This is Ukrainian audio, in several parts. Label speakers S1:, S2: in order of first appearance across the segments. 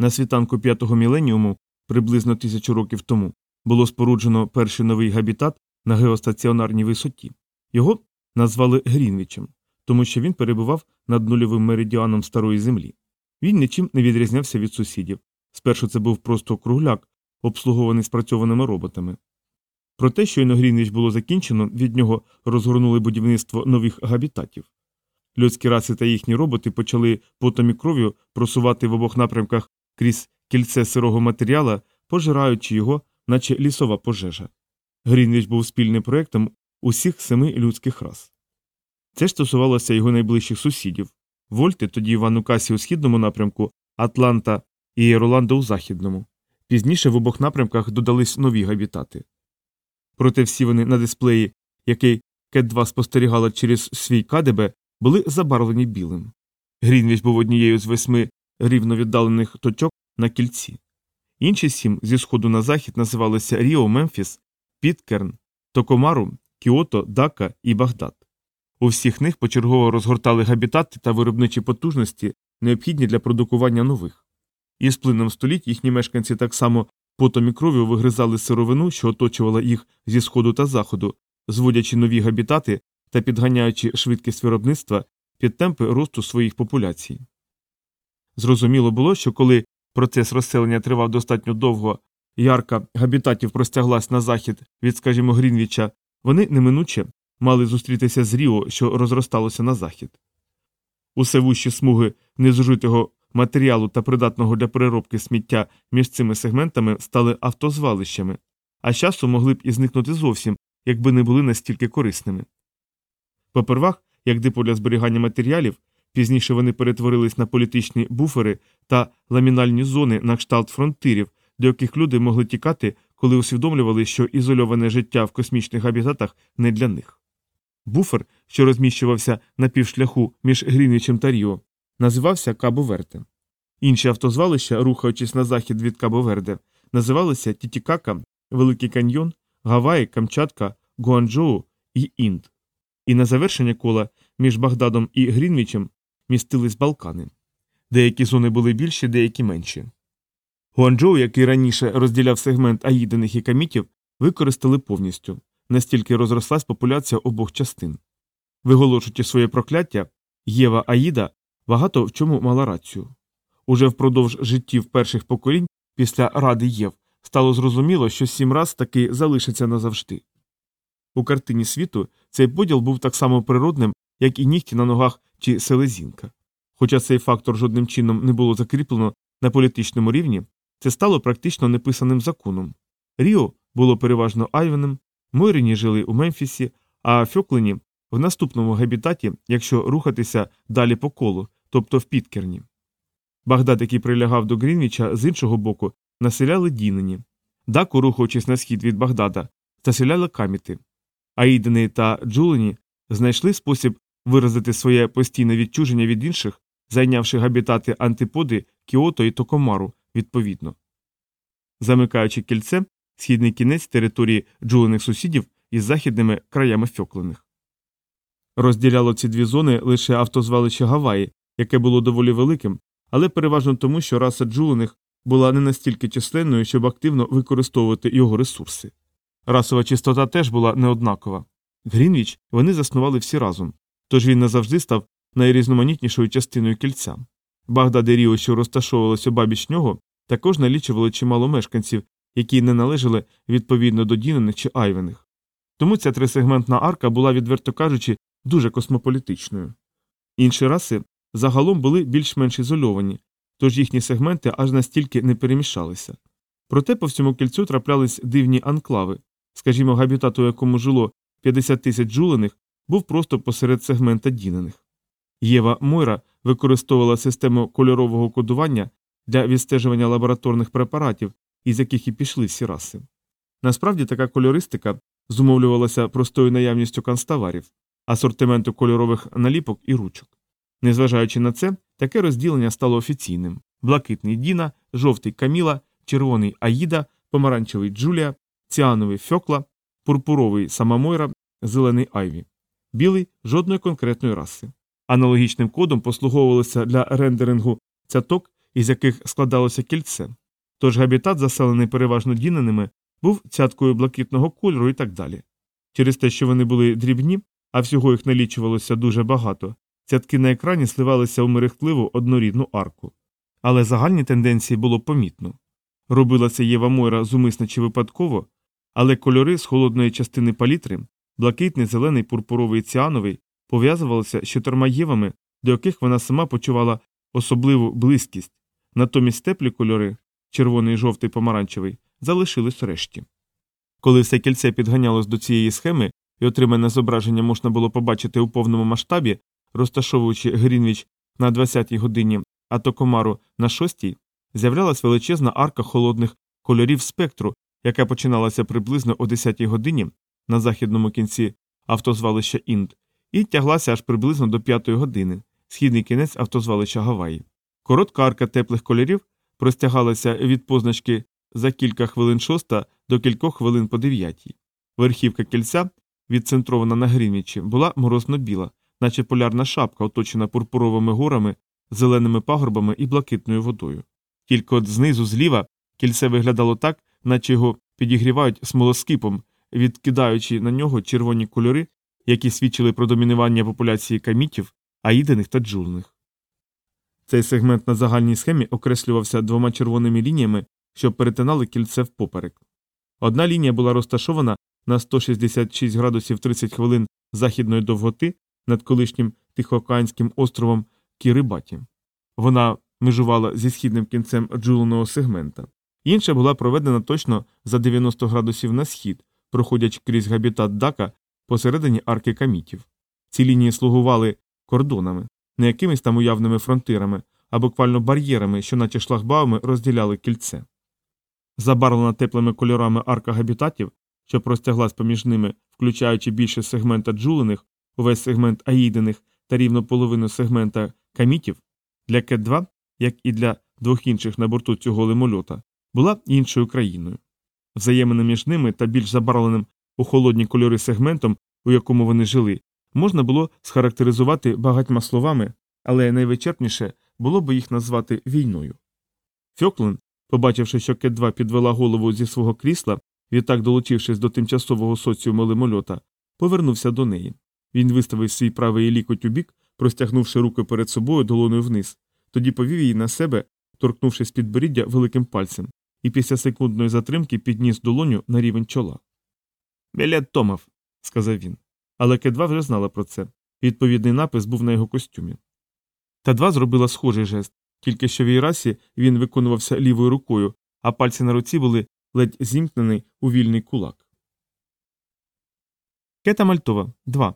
S1: На світанку п'ятого міленіуму, приблизно тисячу років тому, було споруджено перший новий габітат на геостаціонарній висоті. Його назвали Грінвічем, тому що він перебував над нульовим меридіаном старої землі. Він нічим не відрізнявся від сусідів. Спершу це був просто кругляк, обслугований спрацьованими роботами. Проте, щойно Грінвіч було закінчено, від нього розгорнули будівництво нових габітатів. Людські раси та їхні роботи почали потом і кров'ю просувати в обох напрямках крізь кільце сирого матеріала, пожираючи його, наче лісова пожежа. Грінвіч був спільним проєктом усіх семи людських рас. Це стосувалося його найближчих сусідів Вольти, тоді в Анукасі у східному напрямку, Атланта і Єроланда у західному. Пізніше в обох напрямках додались нові габітати. Проте всі вони на дисплеї, який Кет 2 спостерігала через свій КДБ, були забарвлені білим. Грінвіч був однією з восьми рівно віддалених точок на кільці. Інші сім зі сходу на захід називалися Ріо, Мемфіс, Піткерн, Токомару, Кіото, Дака і Багдад. У всіх них почергово розгортали габітати та виробничі потужності, необхідні для продукування нових. І з плином століть їхні мешканці так само потом і кров'ю вигризали сировину, що оточувала їх зі сходу та заходу, зводячи нові габітати та підганяючи швидкість виробництва під темпи росту своїх популяцій. Зрозуміло було, що коли процес розселення тривав достатньо довго, ярка габітатів простяглась на захід від, скажімо, Грінвіча, вони неминуче мали зустрітися з Ріо, що розросталося на захід. Усе вущі смуги незужитого матеріалу та придатного для переробки сміття між цими сегментами стали автозвалищами, а часу могли б і зникнути зовсім, якби не були настільки корисними. Попервах, як депо для зберігання матеріалів, пізніше вони перетворились на політичні буфери та ламінальні зони на кшталт фронтирів, до яких люди могли тікати, коли усвідомлювали, що ізольоване життя в космічних габітатах не для них. Буфер, що розміщувався на півшляху між Грінвічем та Ріо, називався Кабо Верде. Інші автозвалища, рухаючись на захід від Кабо Верде, називалися Тітікака, Великий Каньйон, Гаваї, Камчатка, Гуанчжоу і Інд. І на завершення кола між Багдадом і Грінвічем містились Балкани. Деякі зони були більші, деякі менші. Гуанчжоу, який раніше розділяв сегмент аїдених і камітів, використали повністю, настільки розрослась популяція обох частин. Виголошуючи своє прокляття, Єва Аїда багато в чому мала рацію. Уже впродовж життів перших поколінь після ради Єв стало зрозуміло, що сім раз таки залишиться назавжди. У картині світу цей поділ був так само природним, як і нігті на ногах чи селезінка. Хоча цей фактор жодним чином не було закріплено на політичному рівні, це стало практично неписаним законом. Ріо було переважно Айвенем, Мойрині жили у Мемфісі, а Фьоклені в наступному габітаті, якщо рухатися далі по колу, тобто в Підкерні. Багдад, який прилягав до Грінвіча, з іншого боку, населяли Дінені. Даку, рухаючись на схід від Багдада, заселяли каміти. Аїдени та Джулені знайшли спосіб виразити своє постійне відчуження від інших, зайнявши габітати антиподи Кіото і Токомару відповідно. Замикаючи кільце, східний кінець території джулених сусідів із західними краями фьоклених. Розділяло ці дві зони лише автозвалище Гаваї, яке було доволі великим, але переважно тому, що раса джулених була не настільки численною, щоб активно використовувати його ресурси. Расова чистота теж була неоднакова. Грінвіч вони заснували всі разом, тож він назавжди став найрізноманітнішою частиною кільця. Багдад і Ріо, що розташовувалися обабіч нього, також налічували чимало мешканців, які не належали відповідно до Дінених чи Айвених. Тому ця трисегментна арка була, відверто кажучи, дуже космополітичною. Інші раси загалом були більш-менш ізольовані, тож їхні сегменти аж настільки не перемішалися. Проте по всьому кільцю траплялись дивні анклави, скажімо, габітат, у якому жило 50 тисяч джулених, був просто посеред сегмента дінених. Єва Мойра використовувала систему кольорового кодування для відстежування лабораторних препаратів, із яких і пішли всі раси. Насправді така кольористика зумовлювалася простою наявністю канставарів, асортименту кольорових наліпок і ручок. Незважаючи на це, таке розділення стало офіційним блакитний Діна, жовтий Каміла, червоний Аїда, помаранчевий Джулія, ціановий Фьокла, пурпуровий Самамойра, зелений Айві, білий жодної конкретної раси. Аналогічним кодом послуговувалися для рендерингу цяток із яких складалося кільце. Тож габітат, заселений переважно діненими, був цяткою блакитного кольору і так далі. Через те, що вони були дрібні, а всього їх налічувалося дуже багато, цятки на екрані сливалися у мерехтливу однорідну арку. Але загальні тенденції було помітно. Робила це Єва Мойра зумисно чи випадково, але кольори з холодної частини палітри блакитний, зелений, пурпуровий ціановий пов'язувалися з чотирма євами, до яких вона сама почувала особливу близькість, натомість теплі кольори червоний, жовтий, помаранчевий, залишились решті. Коли все кільце підганялось до цієї схеми і отримане зображення можна було побачити у повному масштабі, розташовуючи Грінвіч на 20-й годині, а Токомару на 6-й, з'являлась величезна арка холодних кольорів спектру, яка починалася приблизно о 10-й годині на західному кінці автозвалища Інд, і тяглася аж приблизно до 5-ї години, східний кінець автозвалища Гаваї. Коротка арка теплих кольорів простягалася від позначки за кілька хвилин шоста до кількох хвилин по дев'ятій. Верхівка кільця, відцентрована на Грінвічі, була морозно біла, наче полярна шапка, оточена пурпуровими горами, зеленими пагорбами і блакитною водою. Тільки от знизу зліва кільце виглядало так, наче його підігрівають смолоскипом, відкидаючи на нього червоні кольори, які свідчили про домінування популяції камітів, аїдених та джурних. Цей сегмент на загальній схемі окреслювався двома червоними лініями, що перетинали кільце впоперек. Одна лінія була розташована на 166 градусів 30 хвилин західної довготи над колишнім Тихоокеанським островом Кірибаті. Вона межувала зі східним кінцем джуленого сегмента. Інша була проведена точно за 90 градусів на схід, проходячи крізь габітат дака посередині арки камітів. Ці лінії слугували кордонами, не якимись там уявними фронтирами, а буквально бар'єрами, що наче шлагбаumi розділяли кільце. Забарвлена теплими кольорами арка габітатів, що простяглась поміж ними, включаючи більше сегмента джулених, увесь сегмент аїдених та рівно половину сегмента камітів, для Кет-2, як і для двох інших на борту цього лимольота, була іншою країною. Взаємини між ними та більш забарвленим у холодні кольори сегментом, у якому вони жили, можна було схарактеризувати багатьма словами, але найвичерпніше було б їх назвати війною. Фьоклен, побачивши, що Кет-2 підвела голову зі свого крісла, відтак долучившись до тимчасового соціуму лимольота, повернувся до неї. Він виставив свій правий лікоть у бік, простягнувши руки перед собою долоною вниз, тоді повів її на себе, торкнувшись підборіддя великим пальцем, і після секундної затримки підніс долоню на рівень чола. Білет Томов, сказав він. Але Кет-2 вже знала про це. Відповідний напис був на його костюмі. Та два зробила схожий жест, тільки що в її расі він виконувався лівою рукою, а пальці на руці були ледь зімкнені у вільний кулак. Кета Мальтова, два.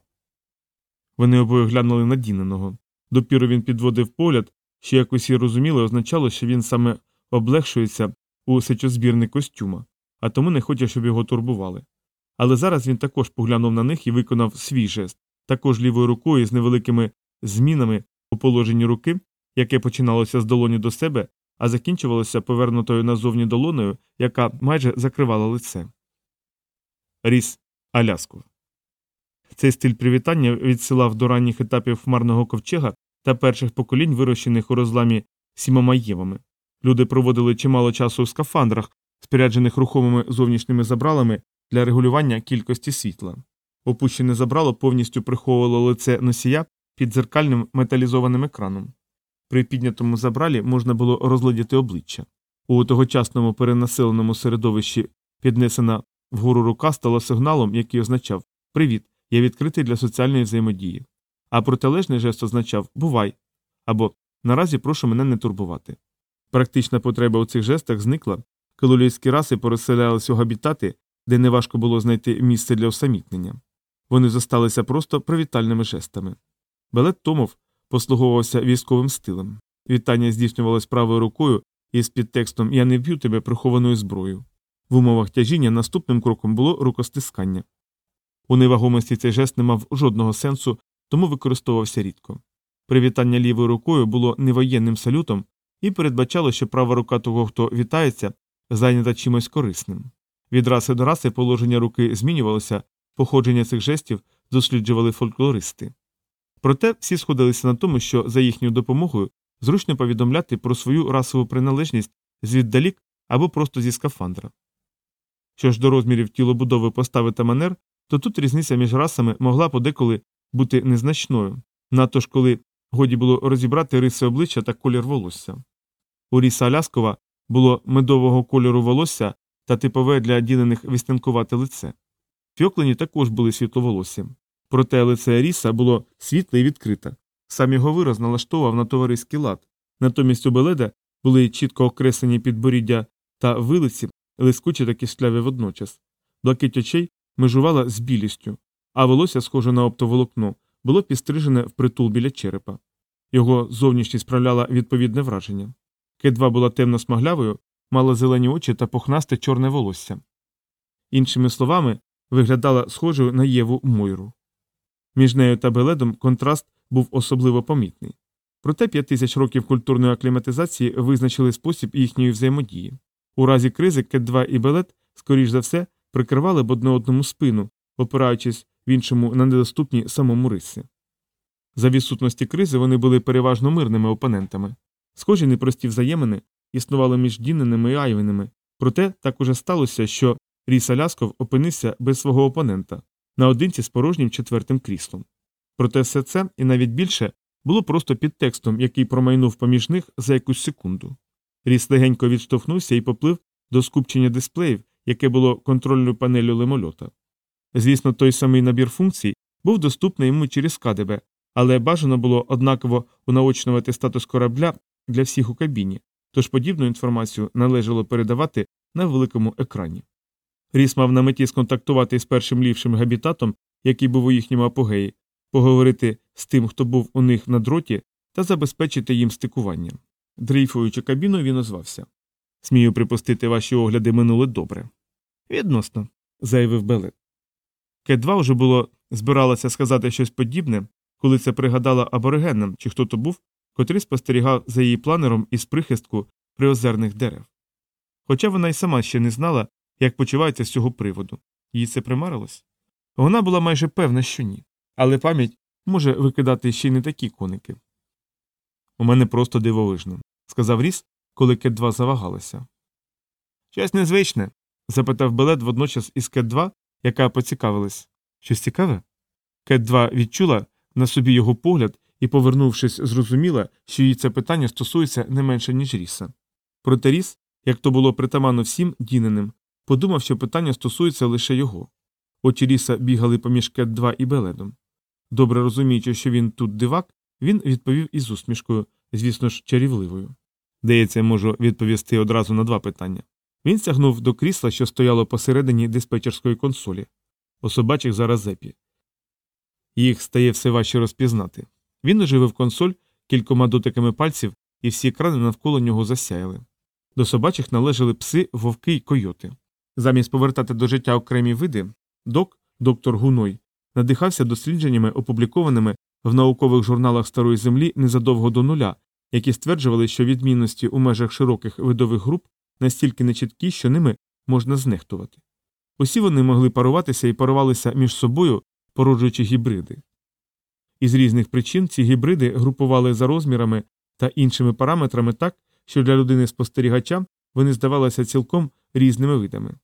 S1: Вони обоє глянули на Діненого. Допіру він підводив погляд, що як усі розуміли, означало, що він саме облегшується у сечозбірний костюма, а тому не хотів, щоб його турбували. Але зараз він також поглянув на них і виконав свій жест, також лівою рукою з невеликими змінами у положенні руки, яке починалося з долоні до себе, а закінчувалося повернутою назовні долоною, яка майже закривала лице. Ріс Алясков. Цей стиль привітання відсилав до ранніх етапів хмарного ковчега та перших поколінь, вирощених у розламі сімомаєвами. Люди проводили чимало часу в скафандрах, споряджених рухомими зовнішніми забралами для регулювання кількості світла. Опущене забрало повністю приховувало лице носія під дзеркальним металізованим екраном. При піднятому забралі можна було розглядіти обличчя. У тогочасному перенаселеному середовищі піднесена вгору рука стала сигналом, який означав Привіт, я відкритий для соціальної взаємодії. А протилежний жест означав Бувай або Наразі прошу мене не турбувати. Практична потреба у цих жестах зникла, коли людські раси переселялися у габітати, де неважко було знайти місце для усамітнення. Вони зосталися просто привітальними жестами. Балет Томов послуговувався військовим стилем. Вітання здійснювалось правою рукою із підтекстом Я не вб'ю тебе прихованою зброєю. В умовах тяжіння наступним кроком було рукостискання. У невагомості цей жест не мав жодного сенсу, тому використовувався рідко. Привітання лівою рукою було невоєнним салютом і передбачало, що права рука того, хто вітається, зайнята чимось корисним. Від раси до раси положення руки змінювалося, походження цих жестів досліджували фольклористи. Проте всі сходилися на тому, що за їхньою допомогою зручно повідомляти про свою расову приналежність звіддалік або просто зі скафандра. Що ж до розмірів тілобудови постави та манер, то тут різниця між расами могла подеколи бути незначною, надто ж коли годі було розібрати риси обличчя та колір волосся. У Ріса Аляскова було медового кольору волосся та типове для ділених вістинкувате лице. Фьоклені також були світловолосі, проте лице Ріса було світле і відкрите. Сам його вираз налаштовував на товариський лад, натомість у Беледа були чітко окреслені підборіддя та вилиці, лискучі та кисляві водночас. Блакить очей межувала з білістю, а волосся, схоже на оптоволокно, було підстрижене впритул біля черепа. Його зовнішність справляла відповідне враження. Кедва була темно смаглявою, мала зелені очі та пухнасте чорне волосся. Іншими словами, виглядала схожою на Єву Мойру. Між нею та Беледом контраст був особливо помітний. Проте п'ять тисяч років культурної акліматизації визначили спосіб їхньої взаємодії. У разі кризи Кет-2 і Белет, скоріш за все, прикривали б одне одному спину, опираючись в іншому на недоступні самому риси. За відсутності кризи вони були переважно мирними опонентами. Схожі непрості взаємини існували між Діненими і Айвеними, проте так уже сталося, що Ріс Алясков опинився без свого опонента наодинці з порожнім четвертим кріслом. Проте все це і навіть більше було просто підтекстом, який промайнув поміж них за якусь секунду. Ріс легенько відштовхнувся і поплив до скупчення дисплеїв, яке було контрольною панелью лимольота. Звісно, той самий набір функцій був доступний йому через КДБ, але бажано було однаково унаочнювати статус корабля для всіх у кабіні, тож подібну інформацію належало передавати на великому екрані. Ріс мав на меті сконтактувати з першим ліпшим габітатом, який був у їхньому апогеї, поговорити з тим, хто був у них на дроті, та забезпечити їм стикування. Дрейфуючи кабіну, він озвався. Смію припустити, ваші огляди минули добре. Відносно, заявив Белет. Кет-2 вже було збиралася сказати щось подібне, коли це пригадала аборигенам, чи хто то був, котрий спостерігав за її планером із прихистку приозерних дерев. Хоча вона й сама ще не знала, як почувається з цього приводу. Їй це примарилось? Вона була майже певна, що ні. Але пам'ять може викидати ще й не такі коники. У мене просто дивовижно, сказав Ріс, коли Кет 2 завагалася. Щось незвичне? запитав Белет водночас із Кет 2, яка поцікавилась. Щось цікаве? Кет 2 відчула на собі його погляд і, повернувшись, зрозуміла, що їй це питання стосується не менше, ніж Ріса. Проте Ріс, як то було притаманно всім діненим, подумав, що питання стосується лише його. Очі Ріса бігали поміж Кет 2 і Беледом. Добре розуміючи, що він тут дивак, він відповів із усмішкою, звісно ж, чарівливою. Здається, я можу відповісти одразу на два питання. Він сягнув до крісла, що стояло посередині диспетчерської консолі. Особачих зараз зепі. Їх стає все важче розпізнати. Він оживив консоль кількома дотиками пальців, і всі екрани навколо нього засяяли. До собачих належали пси, вовки й койоти. Замість повертати до життя окремі види, док, доктор Гуной, надихався дослідженнями, опублікованими в наукових журналах Старої Землі незадовго до нуля, які стверджували, що відмінності у межах широких видових груп настільки нечіткі, що ними можна знехтувати. Усі вони могли паруватися і парувалися між собою, породжуючи гібриди. Із різних причин ці гібриди групували за розмірами та іншими параметрами так, що для людини спостерігача вони здавалися цілком різними видами.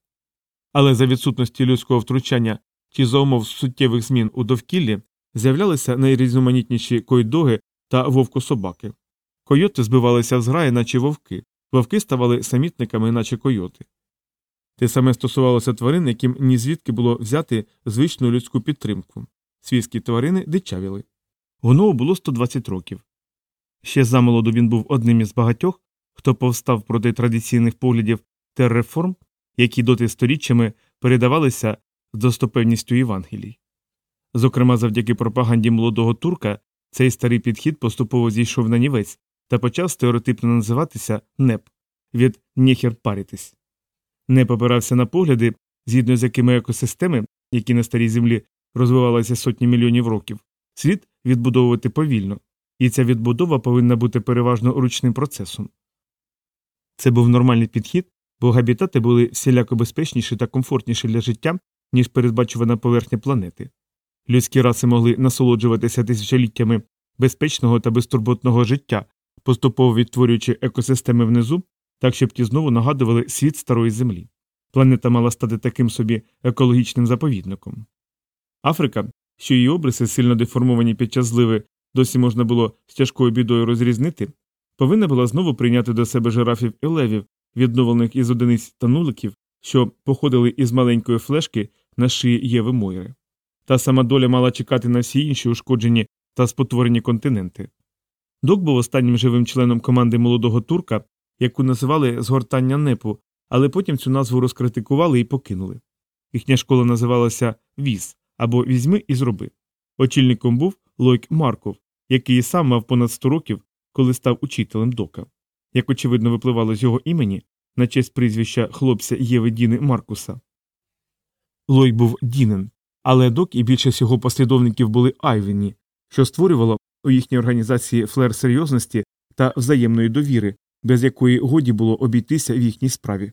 S1: Але за відсутності людського втручання чи за умов суттєвих змін у довкіллі з'являлися найрізноманітніші койдоги та вовкособаки. Койоти збивалися в зграї, наче вовки, вовки ставали самітниками, наче койоти. Те саме стосувалося тварин, яким ні звідки було взяти звичну людську підтримку. Свійські тварини дичавіли. Гонову було 120 років. Ще замолоду він був одним із багатьох, хто повстав проти традиційних поглядів терреформ, які доти сторіччями передавалися з достопевністю Євангелій. Зокрема, завдяки пропаганді молодого турка цей старий підхід поступово зійшов на нівець та почав стереотипно називатися НЕП від «нєхер паритись». НЕП опирався на погляди, згідно з якими екосистеми, які на старій землі розвивалися сотні мільйонів років, слід відбудовувати повільно, і ця відбудова повинна бути переважно ручним процесом. Це був нормальний підхід, бо габітати були всіляко безпечніші та комфортніші для життя, ніж передбачувана поверхня планети. Людські раси могли насолоджуватися тисячоліттями безпечного та безтурботного життя, поступово відтворюючи екосистеми внизу, так щоб ті знову нагадували світ старої землі. Планета мала стати таким собі екологічним заповідником. Африка, що її обриси сильно деформовані під час зливи, досі можна було з тяжкою бідою розрізнити, повинна була знову прийняти до себе жирафів і левів, відновлених із одиниць та нуликів, що походили із маленької флешки на шиї Єви Мойри. Та сама доля мала чекати на всі інші ушкоджені та спотворені континенти. Док був останнім живим членом команди молодого турка, яку називали згортання непу, але потім цю назву розкритикували і покинули. Їхня школа називалася Віз або Візьми і зроби. Очільником був Лойк Марков, який сам мав понад 100 років, коли став учителем дока. Як очевидно випливало з його імені, на честь прізвища хлопця Єви Діни Маркуса. Лойк був Дінен, але док і більшість його послідовників були Айвені, що створювало у їхній організації флер серйозності та взаємної довіри, без якої годі було обійтися в їхній справі.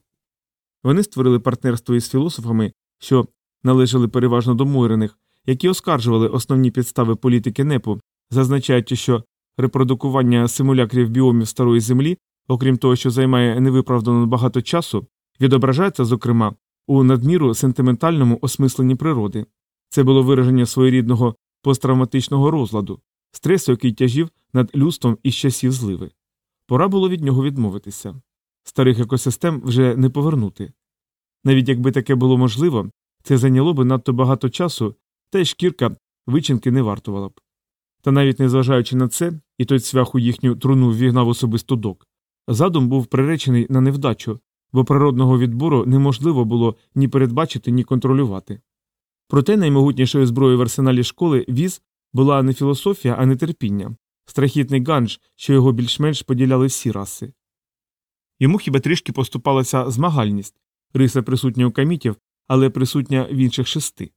S1: Вони створили партнерство із філософами, що належали переважно до Мойрених, які оскаржували основні підстави політики НЕПу, зазначаючи, що репродукування симулякрів біомів старої землі, окрім того, що займає невиправдано багато часу, відображається, зокрема, у надміру сентиментальному осмисленні природи. Це було вираження своєрідного посттравматичного розладу, стресу, який тяжів над людством із часів зливи. Пора було від нього відмовитися. Старих екосистем вже не повернути. Навіть якби таке було можливо, це зайняло би надто багато часу, та й шкірка вичинки не вартувала б. Та навіть незважаючи на це, і той цвях у їхню труну ввігнав особисто док. Задум був приречений на невдачу, бо природного відбору неможливо було ні передбачити, ні контролювати. Проте наймогутнішою зброєю в арсеналі школи віз була не філософія, а не терпіння, страхітний ганж, що його більш-менш поділяли всі раси. Йому хіба трішки поступалася змагальність, риса присутня у камітів, але присутня в інших шести.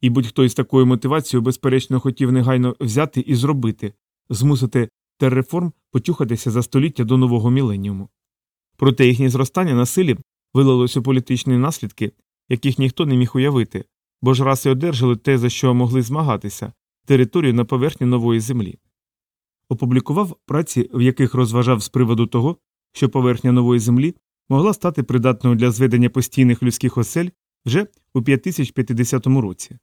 S1: І будь-хто із такою мотивацією, безперечно, хотів негайно взяти і зробити, змусити терреформ потюхатися за століття до нового міленіуму. Проте їхнє зростання на силі вилилось у політичні наслідки, яких ніхто не міг уявити, бо ж раси одержали те, за що могли змагатися територію на поверхні нової землі. Опублікував праці, в яких розважав з приводу того, що поверхня нової землі могла стати придатною для зведення постійних людських осель вже у 5050 році.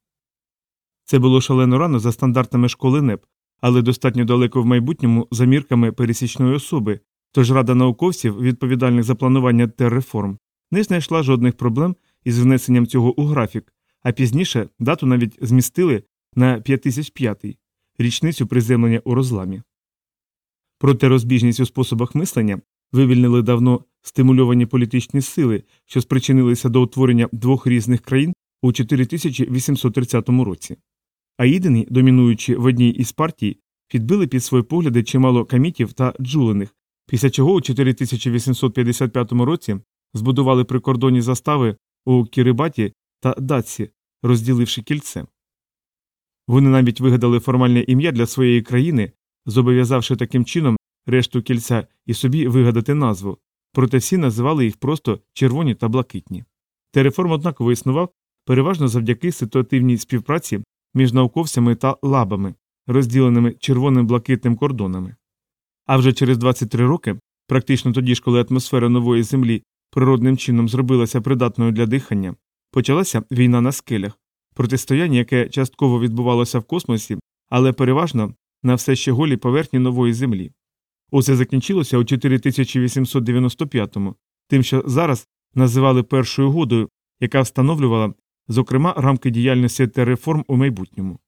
S1: Це було шалено рано за стандартами школи НЕП, але достатньо далеко в майбутньому за мірками пересічної особи, тож рада науковців, відповідальних за планування терреформ, не знайшла жодних проблем із внесенням цього у графік, а пізніше дату навіть змістили на 5005 річницю приземлення у розламі. Проте розбіжність у способах мислення вивільнили давно стимульовані політичні сили, що спричинилися до утворення двох різних країн у 4830 році. Аїдени, домінуючи в одній із партій, підбили під свої погляди чимало камітів та джулених, після чого у 4855 році збудували прикордонні застави у Кірибаті та Датсі, розділивши кільце. Вони навіть вигадали формальне ім'я для своєї країни, зобов'язавши таким чином решту кільця і собі вигадати назву, проте всі називали їх просто червоні та блакитні. Тереформ однаково існував переважно завдяки ситуативній співпраці між науковцями та лабами, розділеними червоним блакитним кордонами. А вже через 23 роки, практично тоді ж, коли атмосфера нової землі природним чином зробилася придатною для дихання, почалася війна на скелях, протистояння, яке частково відбувалося в космосі, але переважно на все ще голій поверхні нової землі. Усе закінчилося у 4895-му, тим, що зараз називали першою угодою, яка встановлювала, зокрема, рамки діяльності та реформ у майбутньому.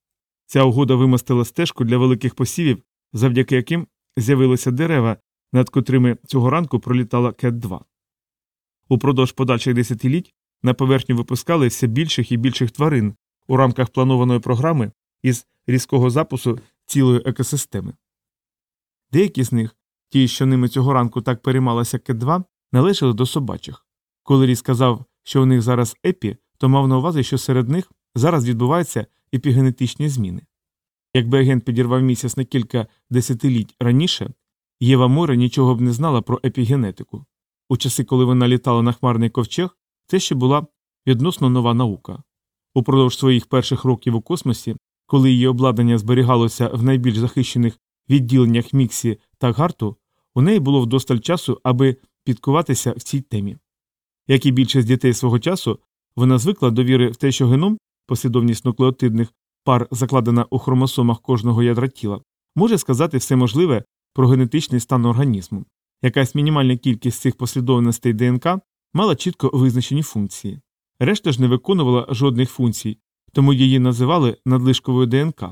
S1: Ця угода вимостила стежку для великих посівів, завдяки яким з'явилися дерева, над котрими цього ранку пролітала Кет 2 Упродовж подальших десятиліть на поверхню випускали все більших і більших тварин у рамках планованої програми із різкого запусу цілої екосистеми. Деякі з них, ті, що ними цього ранку так переймалася Кет 2 належали до собачих. Коли Ріс сказав, що у них зараз епі, то мав на увазі, що серед них зараз відбуваються епігенетичні зміни. Якби агент підірвав місяць на кілька десятиліть раніше, Єва Море нічого б не знала про епігенетику. У часи, коли вона літала на хмарний ковчег, це ще була відносно нова наука. Упродовж своїх перших років у космосі, коли її обладнання зберігалося в найбільш захищених відділеннях Міксі та Гарту, У неї було вдосталь часу, аби підкуватися в цій темі. Як і більшість дітей свого часу, вона звикла до віри в те, що геном, послідовність нуклеотидних пар, закладена у хромосомах кожного ядра тіла, може сказати все можливе про генетичний стан організму. Якась мінімальна кількість цих послідовностей ДНК мала чітко визначені функції. Решта ж не виконувала жодних функцій, тому її називали надлишковою ДНК.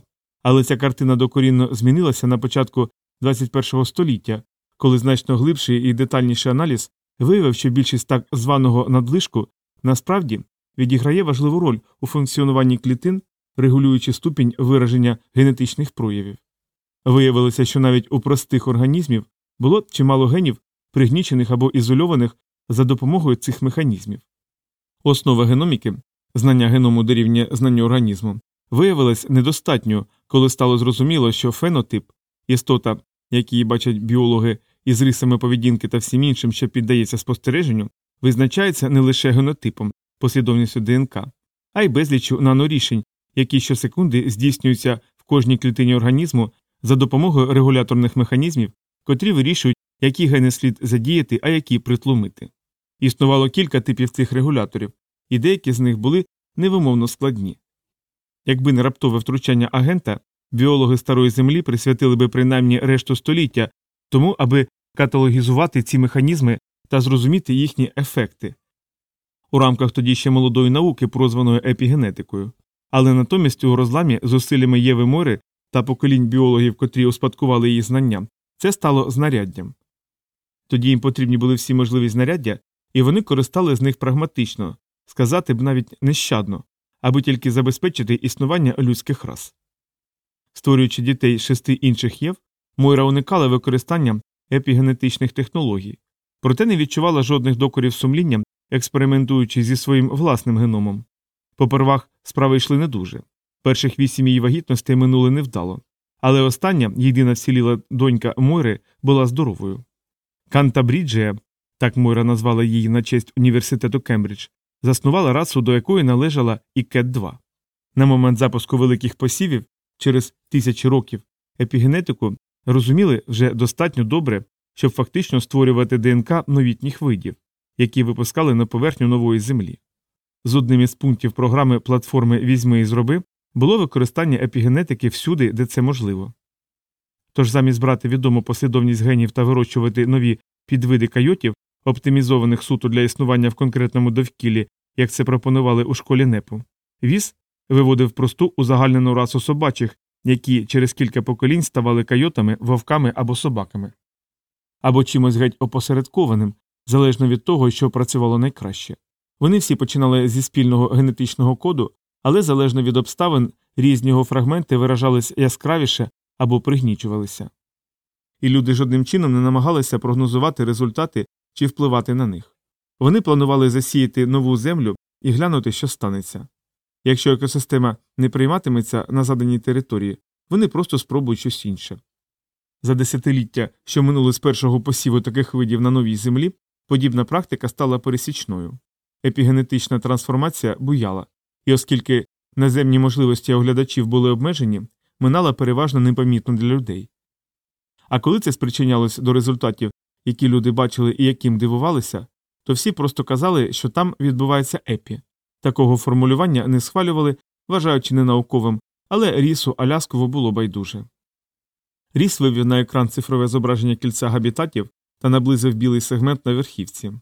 S1: Але ця картина докорінно змінилася на початку 21 століття, коли значно глибший і детальніший аналіз виявив, що більшість так званого надлишку насправді відіграє важливу роль у функціонуванні клітин, регулюючи ступінь вираження генетичних проявів. Виявилося, що навіть у простих організмів було чимало генів, пригнічених або ізольованих за допомогою цих механізмів. Основа геноміки, знання геному дорівнює знанню організму, виявилась недостатньо, коли стало зрозуміло, що фенотип, істота, які бачать біологи із рисами поведінки та всім іншим, що піддається спостереженню, визначається не лише генотипом, послідовністю ДНК, а й безліччю нанорішень, які щосекунди здійснюються в кожній клітині організму за допомогою регуляторних механізмів, котрі вирішують, які гени слід задіяти, а які притлумити. Існувало кілька типів цих регуляторів, і деякі з них були невимовно складні. Якби не раптове втручання агента, біологи старої землі присвятили би принаймні решту століття тому, аби каталогізувати ці механізми та зрозуміти їхні ефекти. У рамках тоді ще молодої науки, прозваної епігенетикою, але натомість у розламі зусиллями Єви Мори та поколінь біологів, котрі успадкували її знання, це стало знаряддям. Тоді їм потрібні були всі можливі знаряддя, і вони користали з них прагматично, сказати б навіть нещадно, аби тільки забезпечити існування людських рас. Створюючи дітей шести інших єв, Мойра уникала використання епігенетичних технологій, проте не відчувала жодних докорів сумління, експериментуючи зі своїм власним геномом. Попервах справи йшли не дуже. Перших вісім її вагітностей минули невдало, але остання, єдина вціліла донька Мойри, була здоровою. Канта Бріджія, так Мойра назвала її на честь університету Кембридж, заснувала расу, до якої належала і кет 2 На момент запуску великих посівів, через тисячі років, епігенетику розуміли вже достатньо добре, щоб фактично створювати ДНК новітніх видів, які випускали на поверхню нової землі. З одним із пунктів програми платформи Візьми і зроби було використання епігенетики всюди, де це можливо. Тож замість брати відому послідовність генів та вирощувати нові підвиди кайотів, оптимізованих суто для існування в конкретному довкіллі, як це пропонували у школі непу, віз виводив просту узагальнену расу собачих, які через кілька поколінь ставали кайотами, вовками або собаками, або чимось геть опосередкованим, залежно від того, що працювало найкраще. Вони всі починали зі спільного генетичного коду, але залежно від обставин різні його фрагменти виражались яскравіше або пригнічувалися. І люди жодним чином не намагалися прогнозувати результати чи впливати на них. Вони планували засіяти нову землю і глянути, що станеться. Якщо екосистема не прийматиметься на заданій території, вони просто спробують щось інше. За десятиліття, що минули з першого посіву таких видів на новій землі, подібна практика стала пересічною. Епігенетична трансформація буяла, і оскільки наземні можливості оглядачів були обмежені, минала переважно непомітно для людей. А коли це спричинялось до результатів, які люди бачили і яким дивувалися, то всі просто казали, що там відбувається епі. Такого формулювання не схвалювали, вважаючи ненауковим, але рісу Аляскову було байдуже. Ріс вивів на екран цифрове зображення кільця габітатів та наблизив білий сегмент на верхівці.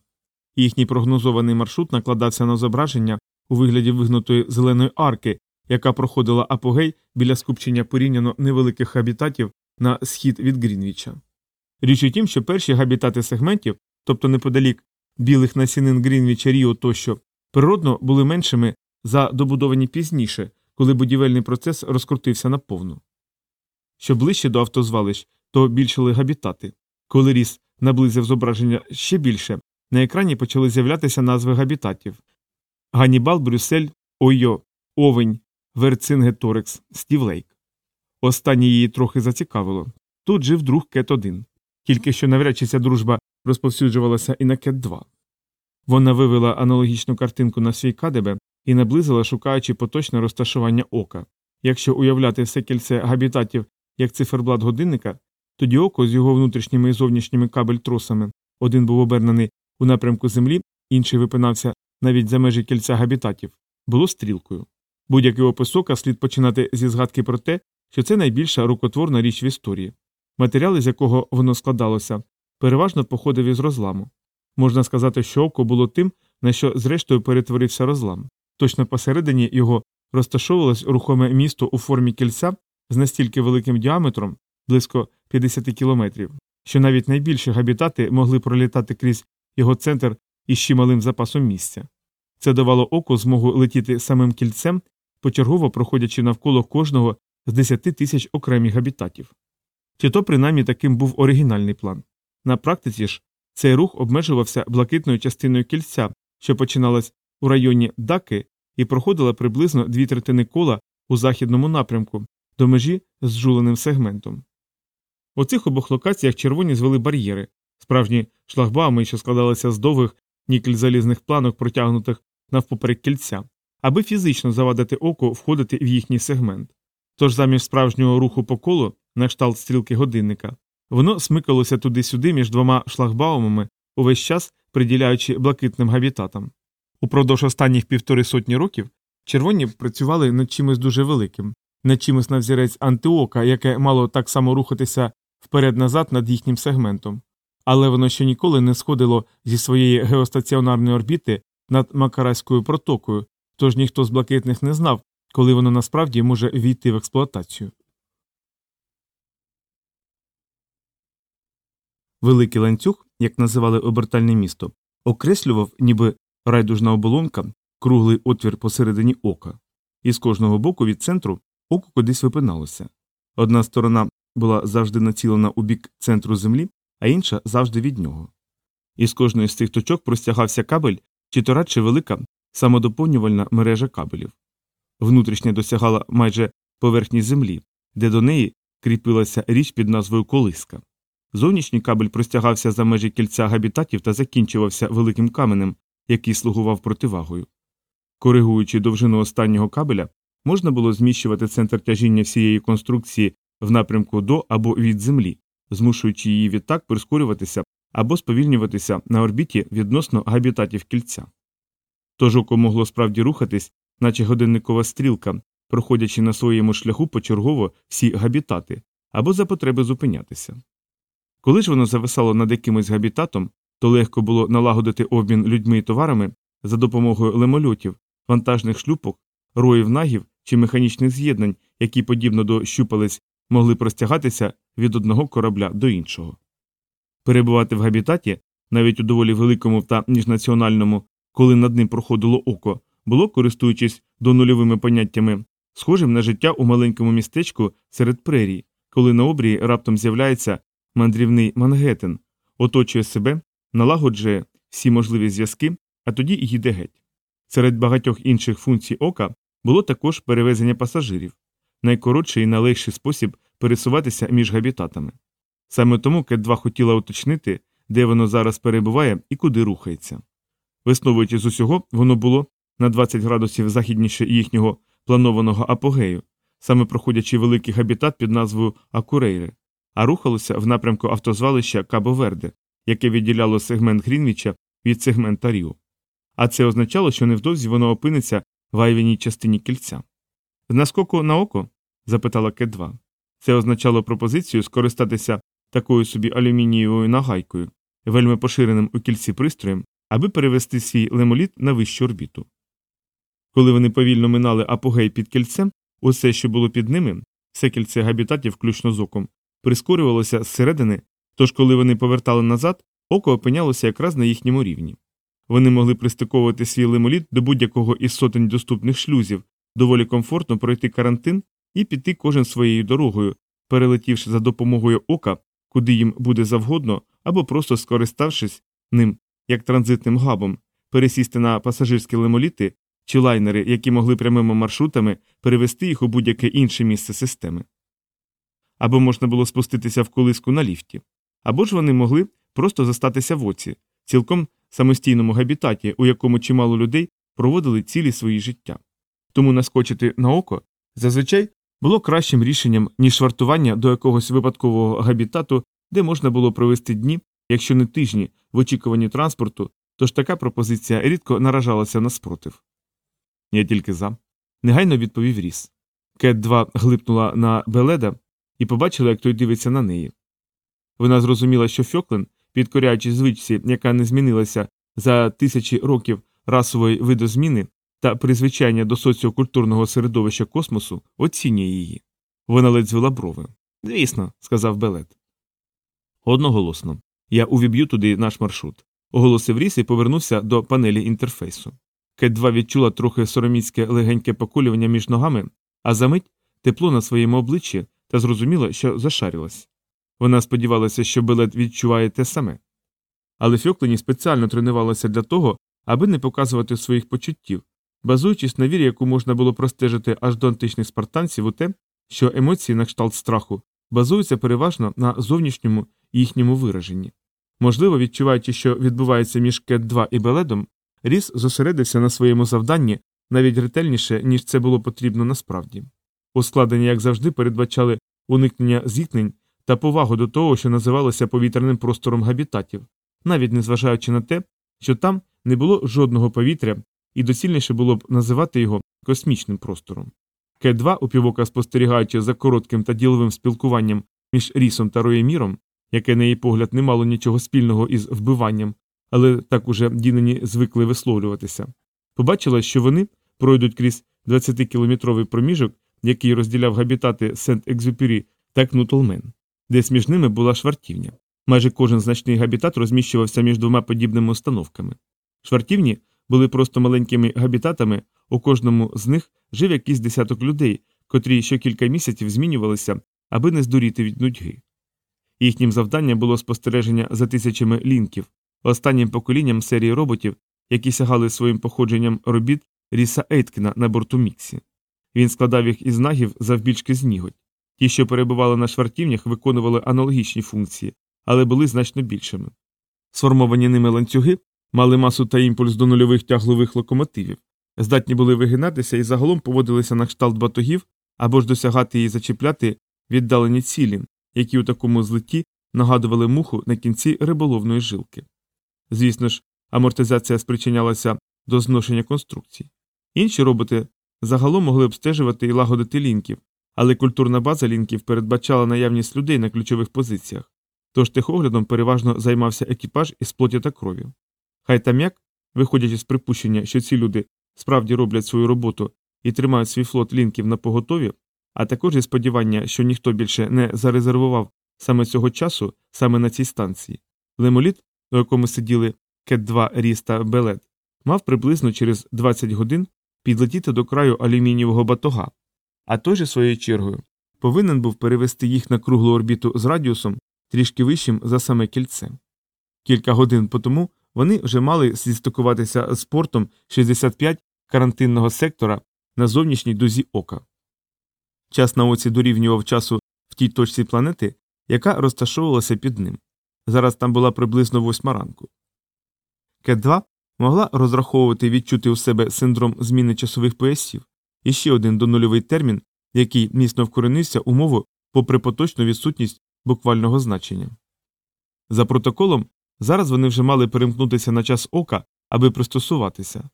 S1: Їхній прогнозований маршрут накладався на зображення у вигляді вигнутої зеленої арки, яка проходила апогей біля скупчення порівняно невеликих габітатів на схід від Грінвіча. Річ у тім, що перші габітати сегментів, тобто неподалік білих насінин Грінвіча Ріо тощо, природно були меншими за добудовані пізніше, коли будівельний процес розкрутився наповну. Що ближче до автозвалищ, то більшили габітати. Коли ріс наблизив зображення ще більше, на екрані почали з'являтися назви габітатів Ганібал, Брюссель, Ойо, Овень, Верцингеторекс, Стівлейк. Останнє її трохи зацікавило. Тут жив друг Кет 1 тільки що навряд чи ця дружба розповсюджувалася і на Кет 2 Вона вивела аналогічну картинку на свій кадебе і наблизила, шукаючи поточне розташування ока. Якщо уявляти все кільце габітатів як циферблат годинника, Тоді око з його внутрішніми і зовнішніми кабель-тросами один був обернений у напрямку землі, інший випинався навіть за межі кільця габітатів, було стрілкою. Будь-який опис ока слід починати зі згадки про те, що це найбільша рукотворна річ в історії. Матеріал, з якого воно складалося, переважно походив із розламу. Можна сказати, що око було тим, на що зрештою перетворився розлам. Точно посередині його розташовувалось рухоме місто у формі кільця з настільки великим діаметром, близько 50 кілометрів, що навіть найбільші габітати могли пролітати крізь його центр із чималим запасом місця. Це давало оку змогу летіти самим кільцем, почергово проходячи навколо кожного з 10 тисяч окремих габітатів. Чи то принаймні таким був оригінальний план. На практиці ж цей рух обмежувався блакитною частиною кільця, що починалась у районі Даки і проходила приблизно дві третини кола у західному напрямку до межі з жуленим сегментом. У цих обох локаціях червоні звели бар'єри, справжні шлагбауми, що складалися з довгих нікель-залізних планок, протягнутих навпоперек кільця, аби фізично завадити оку входити в їхній сегмент. Тож замість справжнього руху по колу, на кшталт стрілки годинника, воно смикалося туди-сюди між двома шлагбаумами, увесь час приділяючи блакитним габітатам. Упродовж останніх півтори сотні років червоні працювали над чимось дуже великим, над чимось на взірець антиока, яке мало так само рухатися вперед-назад над їхнім сегментом, але воно ще ніколи не сходило зі своєї геостаціонарної орбіти над Макараською протокою, тож ніхто з блакитних не знав, коли воно насправді може війти в експлуатацію. Великий ланцюг, як називали обертальне місто, окреслював, ніби райдужна оболонка, круглий отвір посередині ока, і з кожного боку від центру око кудись випиналося. Одна сторона була завжди націлена у бік центру землі, а інша завжди від нього. І з кожної з цих точок простягався кабель, чи то радше велика самодоповнювальна мережа кабелів. Внутрішня досягала майже поверхні землі, де до неї кріпилася річ під назвою колиска. Зовнішній кабель простягався за межі кільця габітатів та закінчувався великим каменем, який слугував противагою. Коригуючи довжину останнього кабеля, можна було зміщувати центр тяжіння всієї конструкції в напрямку до або від землі, змушуючи її відтак прискорюватися або сповільнюватися на орбіті відносно габітатів кільця. Тож око могло справді рухатись, наче годинникова стрілка, проходячи на своєму шляху почергово всі габітати, або за потреби зупинятися. Коли ж воно зависало над якимось габітатом, то легко було налагодити обмін людьми і товарами за допомогою лемольотів, вантажних шлюпок, роїв нагів чи механічних з'єднань, які, подібно до щупалець, могли простягатися від одного корабля до іншого. Перебувати в габітаті, навіть у доволі великому та міжнаціональному, коли над ним проходило око, було, користуючись донульовими поняттями, схожим на життя у маленькому містечку серед прерій, коли на обрії раптом з'являється мандрівний Мангеттен, оточує себе, налагоджує всі можливі зв'язки, а тоді і їде геть. Серед багатьох інших функцій ока було також перевезення пасажирів, найкоротший і найлегший спосіб пересуватися між габітатами. Саме тому Кет 2 хотіла уточнити, де воно зараз перебуває і куди рухається. Висновуючи з усього, воно було на 20 градусів західніше їхнього планованого апогею, саме проходячи великий габітат під назвою Акурейри, а рухалося в напрямку автозвалища Кабо-Верде, яке відділяло сегмент Грінвіча від сегмента Ріо. А це означало, що невдовзі воно опиниться в айвіній частині кільця. З наскоку на око? запитала Кет 2 Це означало пропозицію скористатися такою собі алюмінієвою нагайкою, вельми поширеним у кільці пристроєм, аби перевести свій лемоліт на вищу орбіту. Коли вони повільно минали апогей під кільцем, усе, що було під ними, все кільце габітатів, включно з оком, прискорювалося зсередини, тож, коли вони повертали назад, око опинялося якраз на їхньому рівні. Вони могли пристиковувати свій лемоліт до будь-якого із сотень доступних шлюзів, доволі комфортно пройти карантин і піти кожен своєю дорогою, перелетівши за допомогою ока, куди їм буде завгодно, або просто скориставшись ним як транзитним габом, пересісти на пасажирські лемоліти чи лайнери, які могли прямими маршрутами перевести їх у будь-яке інше місце системи. Або можна було спуститися в колиску на ліфті, або ж вони могли просто зостатися в оці, цілком самостійному габітаті, у якому чимало людей проводили цілі свої життя. Тому наскочити на око зазвичай було кращим рішенням, ніж швартування до якогось випадкового габітату, де можна було провести дні, якщо не тижні, в очікуванні транспорту, тож така пропозиція рідко наражалася на спротив. Я тільки за. Негайно відповів Ріс. Кет 2 глипнула на Беледа і побачила, як той дивиться на неї. Вона зрозуміла, що Фьоклен, підкоряючи звичці, яка не змінилася за тисячі років расової видозміни та призвичання до соціокультурного середовища космосу, оцінює її. Вона ледь звела брови. Звісно, сказав Белет. Одноголосно. Я увіб'ю туди наш маршрут. Оголосив Ріс і повернувся до панелі інтерфейсу. Кет 2 відчула трохи сороміцьке легеньке поколювання між ногами, а за мить тепло на своєму обличчі та зрозуміла, що зашарилась. Вона сподівалася, що Белет відчуває те саме. Але Фьоклені спеціально тренувалася для того, аби не показувати своїх почуттів, базуючись на вірі, яку можна було простежити аж до античних спартанців у те, що емоції на кшталт страху базуються переважно на зовнішньому їхньому вираженні. Можливо, відчуваючи, що відбувається між Кет 2 і Беледом, Ріс зосередився на своєму завданні навіть ретельніше, ніж це було потрібно насправді. Ускладнення, як завжди, передбачали уникнення зіткнень та повагу до того, що називалося повітряним простором габітатів, навіть незважаючи на те, що там не було жодного повітря, і доцільніше було б називати його космічним простором. К2, упівока спостерігаючи за коротким та діловим спілкуванням між Рісом та Роєміром, яке, на її погляд, не мало нічого спільного із вбиванням, але так уже дінені звикли висловлюватися, побачила, що вони пройдуть крізь 20-кілометровий проміжок, який розділяв габітати Сент-Екзюпері та Кнутлмен. Десь між ними була швартівня. Майже кожен значний габітат розміщувався між двома подібними установками. Швартівні були просто маленькими габітатами, у кожному з них жив якийсь десяток людей, котрі щокілька місяців змінювалися, аби не здуріти від нудьги. Їхнім завданням було спостереження за тисячами лінків, останнім поколінням серії роботів, які сягали своїм походженням робіт Ріса Ейткіна на борту Міксі. Він складав їх із нагів завбільшки з нігодь. Ті, що перебували на швартівнях, виконували аналогічні функції, але були значно більшими. Сформовані ними ланцюги мали масу та імпульс до нульових тяглових локомотивів, здатні були вигинатися і загалом поводилися на кшталт батогів або ж досягати і зачіпляти віддалені цілі, які у такому злиті нагадували муху на кінці риболовної жилки. Звісно ж, амортизація спричинялася до зношення конструкцій. Інші роботи загалом могли обстежувати і лагодити лінків, але культурна база лінків передбачала наявність людей на ключових позиціях, тож техоглядом переважно займався екіпаж із плоті та крові. Хай там як, виходячи з припущення, що ці люди справді роблять свою роботу і тримають свій флот лінків на поготові, а також і сподівання, що ніхто більше не зарезервував саме цього часу, саме на цій станції. Лемоліт, у якому сиділи Кет 2 Ріс та Белет, мав приблизно через 20 годин підлетіти до краю алюмінієвого батога, а той же своєю чергою повинен був перевести їх на круглу орбіту з радіусом трішки вищим за саме кільце. Кілька годин по тому вони вже мали зістикуватися з портом 65 карантинного сектора на зовнішній дузі ока. Час на оці дорівнював часу в тій точці планети, яка розташовувалася під ним. Зараз там була приблизно восьма ранку. Кет-2 могла розраховувати відчути у себе синдром зміни часових поясів і ще один донульовий термін, який міцно вкоренився у мову попри поточну відсутність буквального значення. За протоколом, зараз вони вже мали перемкнутися на час ока, аби пристосуватися.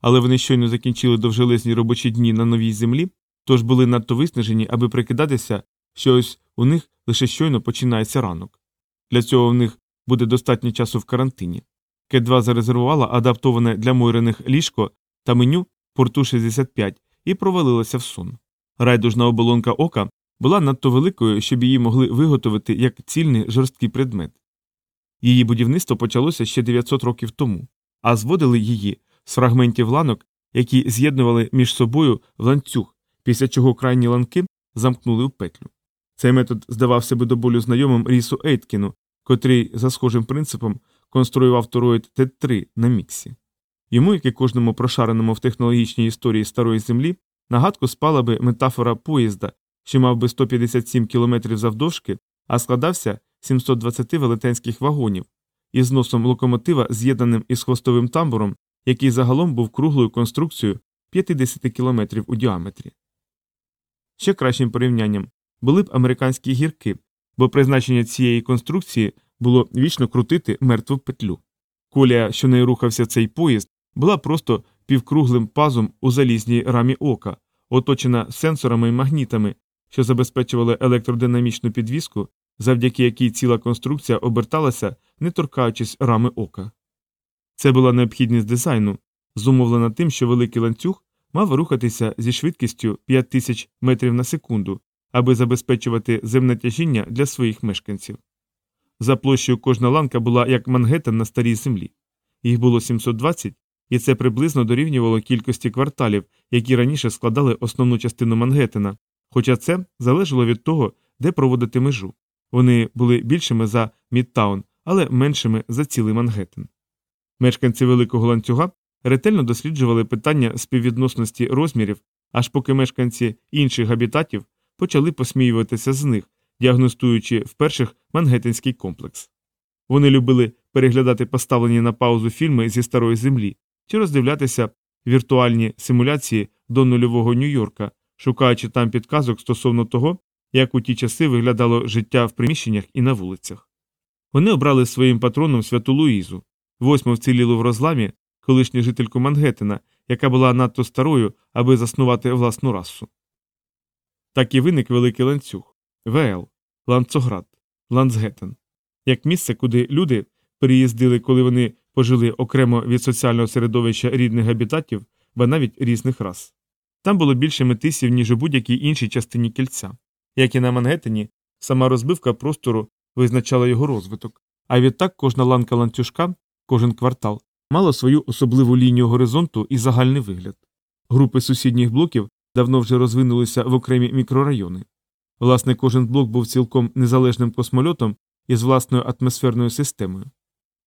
S1: Але вони щойно закінчили довжелезні робочі дні на новій землі, тож були надто виснажені, аби прикидатися, що ось у них лише щойно починається ранок. Для цього в них буде достатньо часу в карантині. К2 зарезервувала адаптоване для Мойрених ліжко та меню порту 65 і провалилася в сон. Райдужна оболонка ока була надто великою, щоб її могли виготовити як цільний жорсткий предмет. Її будівництво почалося ще 900 років тому, а зводили її з фрагментів ланок, які з'єднували між собою в ланцюг, після чого крайні ланки замкнули у петлю. Цей метод здавався би до болю знайомим Рісу Ейткіну, котрий за схожим принципом конструював тороїд Т3 на міксі. Йому, як і кожному прошареному в технологічній історії старої землі, нагадку спала би метафора поїзда, що мав би 157 км завдовжки, а складався 720 велетенських вагонів, із носом локомотива, з'єднаним із хвостовим тамбуром, який загалом був круглою конструкцією 50 км у діаметрі. Ще кращим порівнянням були б американські гірки, бо призначення цієї конструкції було вічно крутити мертву петлю. Колія, що нею рухався цей поїзд, була просто півкруглим пазом у залізній рамі ока, оточена сенсорами і магнітами, що забезпечували електродинамічну підвіску, завдяки якій ціла конструкція оберталася, не торкаючись рами ока. Це була необхідність дизайну, зумовлена тим, що великий ланцюг мав рухатися зі швидкістю 5000 метрів на секунду, аби забезпечувати земне тяжіння для своїх мешканців. За площею кожна ланка була як Мангеттен на старій землі. Їх було 720, і це приблизно дорівнювало кількості кварталів, які раніше складали основну частину Мангеттена, хоча це залежало від того, де проводити межу. Вони були більшими за Мідтаун, але меншими за цілий Мангеттен. Мешканці великого ланцюга ретельно досліджували питання співвідносності розмірів, аж поки мешканці інших габітатів почали посміюватися з них, діагностуючи вперше Мангеттенський комплекс. Вони любили переглядати поставлені на паузу фільми зі старої землі чи роздивлятися віртуальні симуляції до нульового Нью-Йорка, шукаючи там підказок стосовно того, як у ті часи виглядало життя в приміщеннях і на вулицях. Вони обрали своїм патроном святу Луїзу, восьму вцілілу в розламі, колишню жительку Мангеттена, яка була надто старою, аби заснувати власну расу. Так і виник великий ланцюг ВЛ, Ланцоград, Ланцгеттен, як місце, куди люди переїздили, коли вони пожили окремо від соціального середовища рідних габітатів, ба навіть різних рас. Там було більше метисів, ніж у будь-якій іншій частині кільця. Як і на Мангеттені, сама розбивка простору визначала його розвиток, а відтак кожна ланка ланцюжка, кожен квартал, мала свою особливу лінію горизонту і загальний вигляд. Групи сусідніх блоків давно вже розвинулися в окремі мікрорайони. Власне, кожен блок був цілком незалежним космольотом із власною атмосферною системою.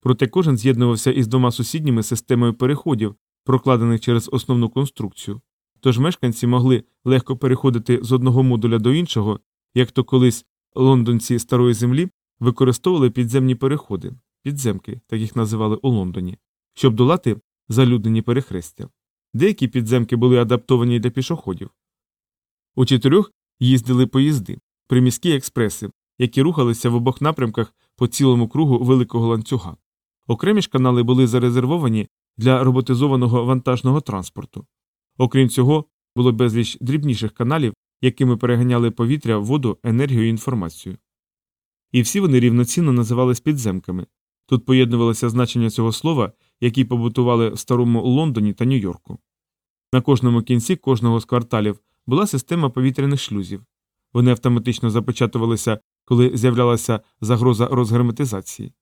S1: Проте кожен з'єднувався із двома сусідніми системою переходів, прокладених через основну конструкцію. Тож мешканці могли легко переходити з одного модуля до іншого, як то колись лондонці старої землі використовували підземні переходи, підземки, так їх називали у Лондоні, щоб долати залюднені перехрестя. Деякі підземки були адаптовані для пішоходів. У чотирьох їздили поїзди, приміські експреси, які рухалися в обох напрямках по цілому кругу великого ланцюга. Окремі ж канали були зарезервовані для роботизованого вантажного транспорту. Окрім цього, було безліч дрібніших каналів, якими переганяли повітря, воду, енергію і інформацію. І всі вони рівноцінно називались підземками. Тут поєднувалося значення цього слова, які побутували в старому Лондоні та Нью-Йорку. На кожному кінці кожного з кварталів була система повітряних шлюзів. Вони автоматично запечатувалися, коли з'являлася загроза розгерметизації.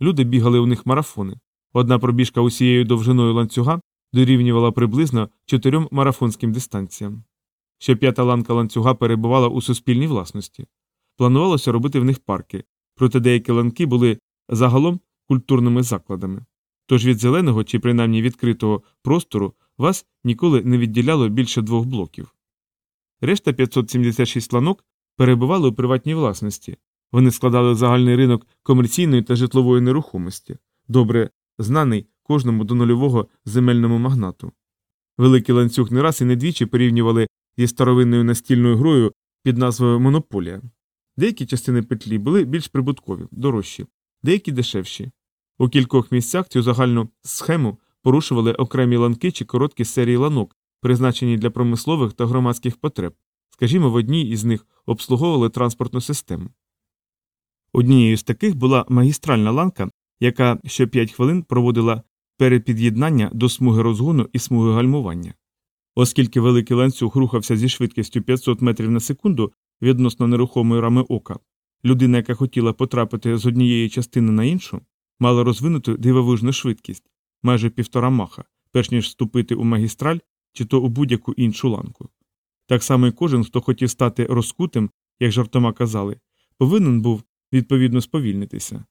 S1: Люди бігали у них марафони. Одна пробіжка усією довжиною ланцюга дорівнювала приблизно чотирьом марафонським дистанціям. Ще п'ята ланка ланцюга перебувала у суспільній власності. Планувалося робити в них парки, проте деякі ланки були загалом культурними закладами. Тож від зеленого чи принаймні відкритого простору вас ніколи не відділяло більше двох блоків. Решта 576 ланок перебували у приватній власності, вони складали загальний ринок комерційної та житлової нерухомості, добре знаний кожному до нульового земельному магнату. Великий ланцюг не раз і не двічі порівнювали зі старовинною настільною грою під назвою Монополія. Деякі частини петлі були більш прибуткові, дорожчі, деякі дешевші. У кількох місцях цю загальну схему порушували окремі ланки чи короткі серії ланок, призначені для промислових та громадських потреб. Скажімо, в одній із них обслуговували транспортну систему. Однією з таких була магістральна ланка, яка що 5 хвилин проводила перепід'єднання до смуги розгону і смуги гальмування. Оскільки великий ланцюг рухався зі швидкістю 500 метрів на секунду відносно нерухомої рами ока, людина, яка хотіла потрапити з однієї частини на іншу, мала розвинути дивовижну швидкість майже півтора маха, перш ніж вступити у магістраль чи то у будь-яку іншу ланку. Так само і кожен, хто хотів стати розкутим, як жартома казали, повинен був відповідно сповільнитися.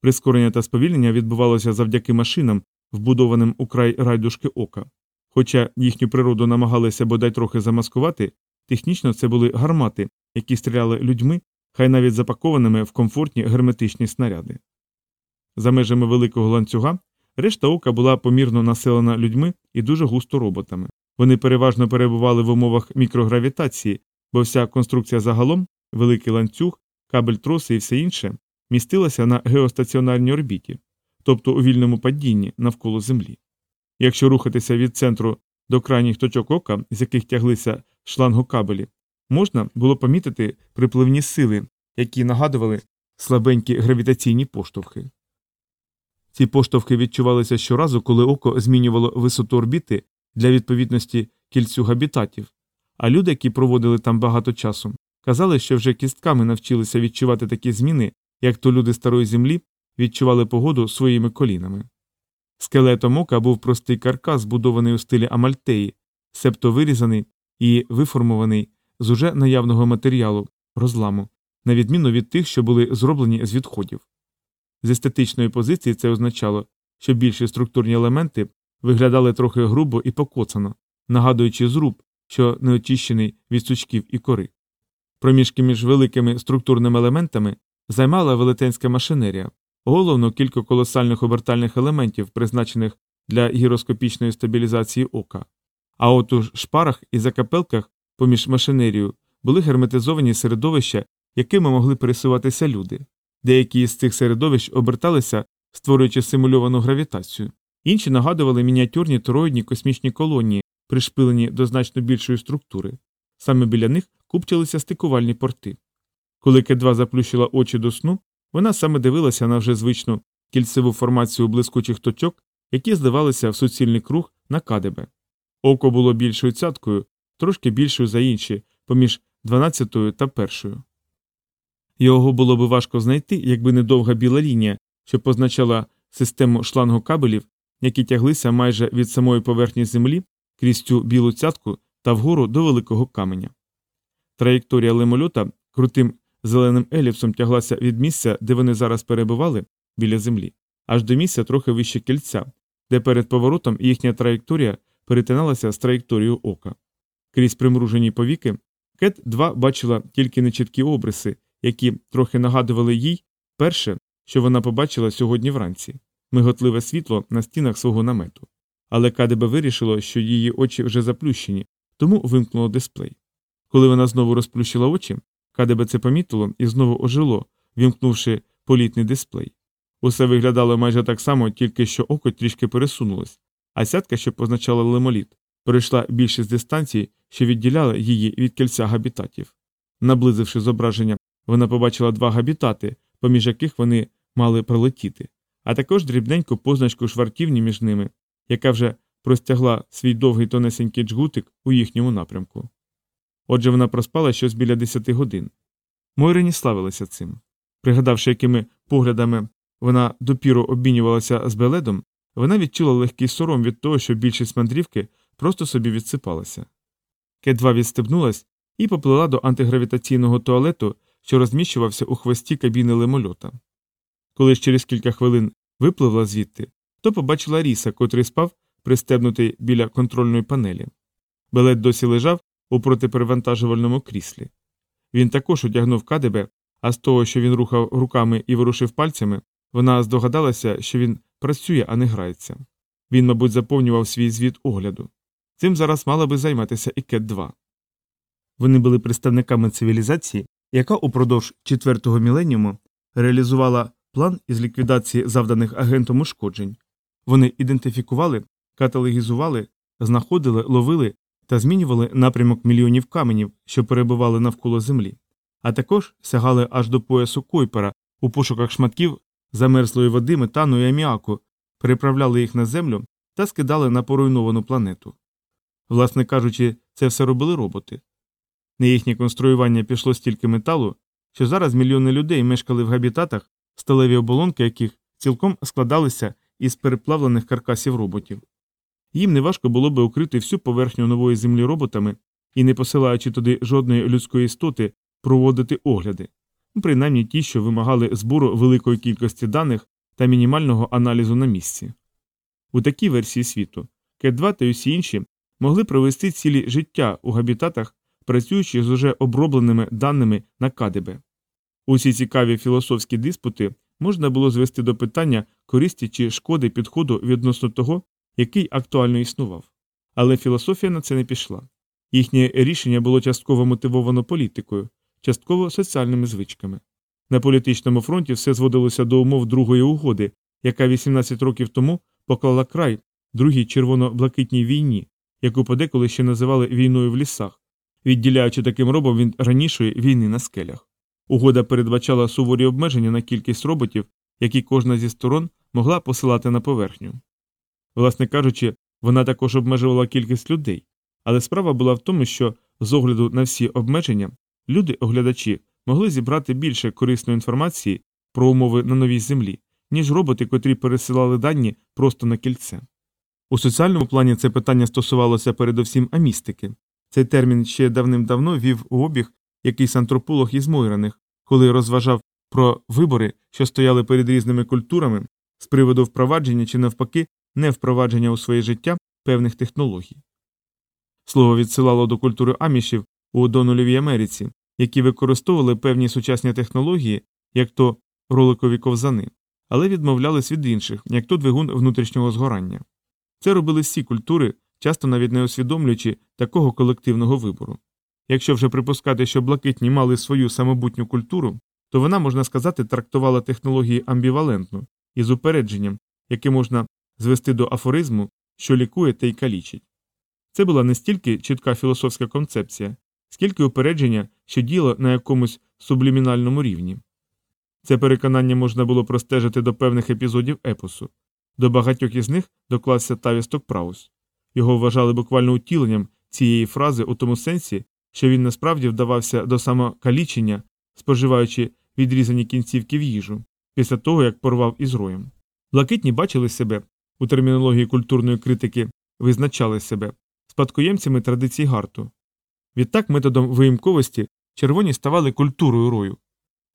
S1: Прискорення та сповільнення відбувалося завдяки машинам, вбудованим у край райдушки ока. Хоча їхню природу намагалися бодай трохи замаскувати, технічно це були гармати, які стріляли людьми, хай навіть запакованими в комфортні герметичні снаряди. За межами великого ланцюга решта ока була помірно населена людьми і дуже густо роботами. Вони переважно перебували в умовах мікрогравітації, бо вся конструкція загалом, великий ланцюг, кабель троси і все інше містилася на геостаціонарній орбіті, тобто у вільному падінні навколо Землі. Якщо рухатися від центру до крайніх точок ока, з яких тяглися шлангокабелі, можна було помітити припливні сили, які нагадували слабенькі гравітаційні поштовхи. Ці поштовхи відчувалися щоразу, коли око змінювало висоту орбіти для відповідності кільцю габітатів, а люди, які проводили там багато часу, казали, що вже кістками навчилися відчувати такі зміни, як то люди старої землі відчували погоду своїми колінами. Скелетом ока був простий каркас, збудований у стилі Амальтеї, себто вирізаний і виформований з уже наявного матеріалу розламу, на відміну від тих, що були зроблені з відходів. З естетичної позиції це означало, що більші структурні елементи виглядали трохи грубо і покоцано, нагадуючи зруб, що не очищений від сучків і кори. Проміжки між великими структурними елементами займала велетенська машинерія, головно кілька колосальних обертальних елементів, призначених для гіроскопічної стабілізації ока. А от у шпарах і закапелках поміж машинерією були герметизовані середовища, якими могли пересуватися люди. Деякі з цих середовищ оберталися, створюючи симульовану гравітацію, інші нагадували мініатюрні тороїдні космічні колонії, пришпилені до значно більшої структури. Саме біля них купчилися стикувальні порти. Коли К2 заплющила очі до сну, вона саме дивилася на вже звичну кільцеву формацію блискучих точок, які здавалися в суцільний круг на кадебе. Око було більшою цяткою, трошки більшою за інші, поміж 12 та першою. Його було би важко знайти, якби не довга біла лінія, що позначала систему шлангокабелів, які тяглися майже від самої поверхні землі крізь цю білу цятку та вгору до великого каменя. Траєкторія лемольота крутим зеленим еліпсом тяглася від місця, де вони зараз перебували, біля землі, аж до місця трохи вище кільця, де перед поворотом їхня траєкторія перетиналася з траєкторією ока. Крізь примружені повіки, Кет 2 бачила тільки нечіткі обриси, які трохи нагадували їй перше, що вона побачила сьогодні вранці миготливе світло на стінах свого намету. Але Кадебе вирішило, що її очі вже заплющені, тому вимкнуло дисплей. Коли вона знову розплющила очі, Кадебе це помітило і знову ожило, вімкнувши політний дисплей. Усе виглядало майже так само, тільки що око трішки пересунулось, а сятка, що позначала лемоліт, перейшла більшість дистанцій, що відділяла її від кільця габітатів. Наблизивши зображення, вона побачила два габітати, поміж яких вони мали пролетіти, а також дрібненьку позначку швартівні між ними, яка вже простягла свій довгий тонесенький джгутик у їхньому напрямку. Отже, вона проспала щось біля десяти годин. Мойрині славилася цим. Пригадавши, якими поглядами вона допіру обмінювалася з беледом, вона відчула легкий сором від того, що більшість мандрівки просто собі відсипалася. К2 відстебнулась і поплила до антигравітаційного туалету, що розміщувався у хвості кабіни лимольота. Коли ж через кілька хвилин випливла звідти, то побачила ріса, котрий спав, пристебнутий біля контрольної панелі. Белет досі лежав у протиперевантажувальному кріслі. Він також одягнув кадебе, а з того, що він рухав руками і ворушив пальцями, вона здогадалася, що він працює, а не грається. Він, мабуть, заповнював свій звіт огляду. Цим зараз мала би займатися і Кет 2. Вони були представниками цивілізації, яка упродовж четвертого міленіуму реалізувала план із ліквідації завданих агентом ушкоджень. Вони ідентифікували, каталогізували, знаходили, ловили та змінювали напрямок мільйонів каменів, що перебували навколо землі, а також сягали аж до поясу Койпера у пошуках шматків замерзлої води, метану і аміаку, переправляли їх на землю та скидали на поруйновану планету. Власне кажучи, це все робили роботи. На їхнє конструювання пішло стільки металу, що зараз мільйони людей мешкали в габітатах, сталеві оболонки яких цілком складалися із переплавлених каркасів роботів. Їм неважко було би укрити всю поверхню нової землі роботами і, не посилаючи туди жодної людської істоти, проводити огляди, принаймні ті, що вимагали збору великої кількості даних та мінімального аналізу на місці. У такій версії світу К2 та усі інші могли провести цілі життя у габітатах, працюючи з уже обробленими даними на КДБ. Усі цікаві філософські диспути можна було звести до питання користі чи шкоди підходу відносно того, який актуально існував. Але філософія на це не пішла. Їхнє рішення було частково мотивовано політикою, частково соціальними звичками. На політичному фронті все зводилося до умов другої угоди, яка 18 років тому поклала край другій червоно-блакитній війні, яку подеколи ще називали війною в лісах, відділяючи таким робом від ранішої війни на скелях. Угода передбачала суворі обмеження на кількість роботів, які кожна зі сторон могла посилати на поверхню. Власне кажучи, вона також обмежувала кількість людей, але справа була в тому, що з огляду на всі обмеження люди-оглядачі могли зібрати більше корисної інформації про умови на новій землі, ніж роботи, котрі пересилали дані просто на кільце. У соціальному плані це питання стосувалося передовсім амістики. Цей термін ще давним-давно вів у обіг якийсь антрополог із Мойраних, коли розважав про вибори, що стояли перед різними культурами з приводу впровадження чи навпаки не впровадження у своє життя певних технологій. Слово відсилало до культури амішів у Донольовій Америці, які використовували певні сучасні технології, як то роликові ковзани, але відмовлялись від інших, як то двигун внутрішнього згорання. Це робили всі культури, часто навіть не усвідомлюючи такого колективного вибору. Якщо вже припускати, що блакитні мали свою самобутню культуру, то вона, можна сказати, трактувала технології амбівалентно із упередженням, яке можна звести до афоризму, що лікує та й калічить. Це була не стільки чітка філософська концепція, скільки упередження, що діло на якомусь сублімінальному рівні. Це переконання можна було простежити до певних епізодів епосу. До багатьох із них доклався Тавісток Праус. Його вважали буквально утіленням цієї фрази у тому сенсі, що він насправді вдавався до самокалічення, споживаючи відрізані кінцівки в їжу, після того як порвав із роєм. Блакитні бачили себе у термінології культурної критики, визначали себе спадкоємцями традицій гарту. Відтак, методом виїмковості червоні ставали культурою рою.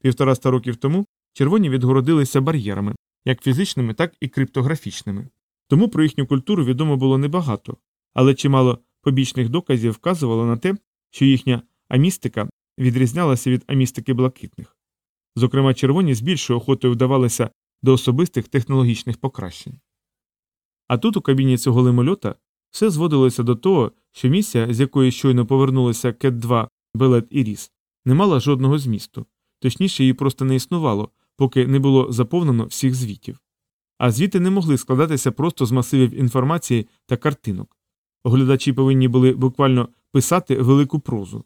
S1: Півтораста років тому червоні відгородилися бар'єрами, як фізичними, так і криптографічними. Тому про їхню культуру відомо було небагато, але чимало побічних доказів вказувало на те, що їхня амістика відрізнялася від амістики блакитних. Зокрема, червоні з більшою охотою вдавалися до особистих технологічних покращень. А тут у кабіні цього лимольота все зводилося до того, що місія, з якої щойно повернулися Кет 2 Белет і Ріс, не мала жодного змісту, точніше, її просто не існувало, поки не було заповнено всіх звітів. А звіти не могли складатися просто з масивів інформації та картинок. Оглядачі повинні були буквально писати велику прозу.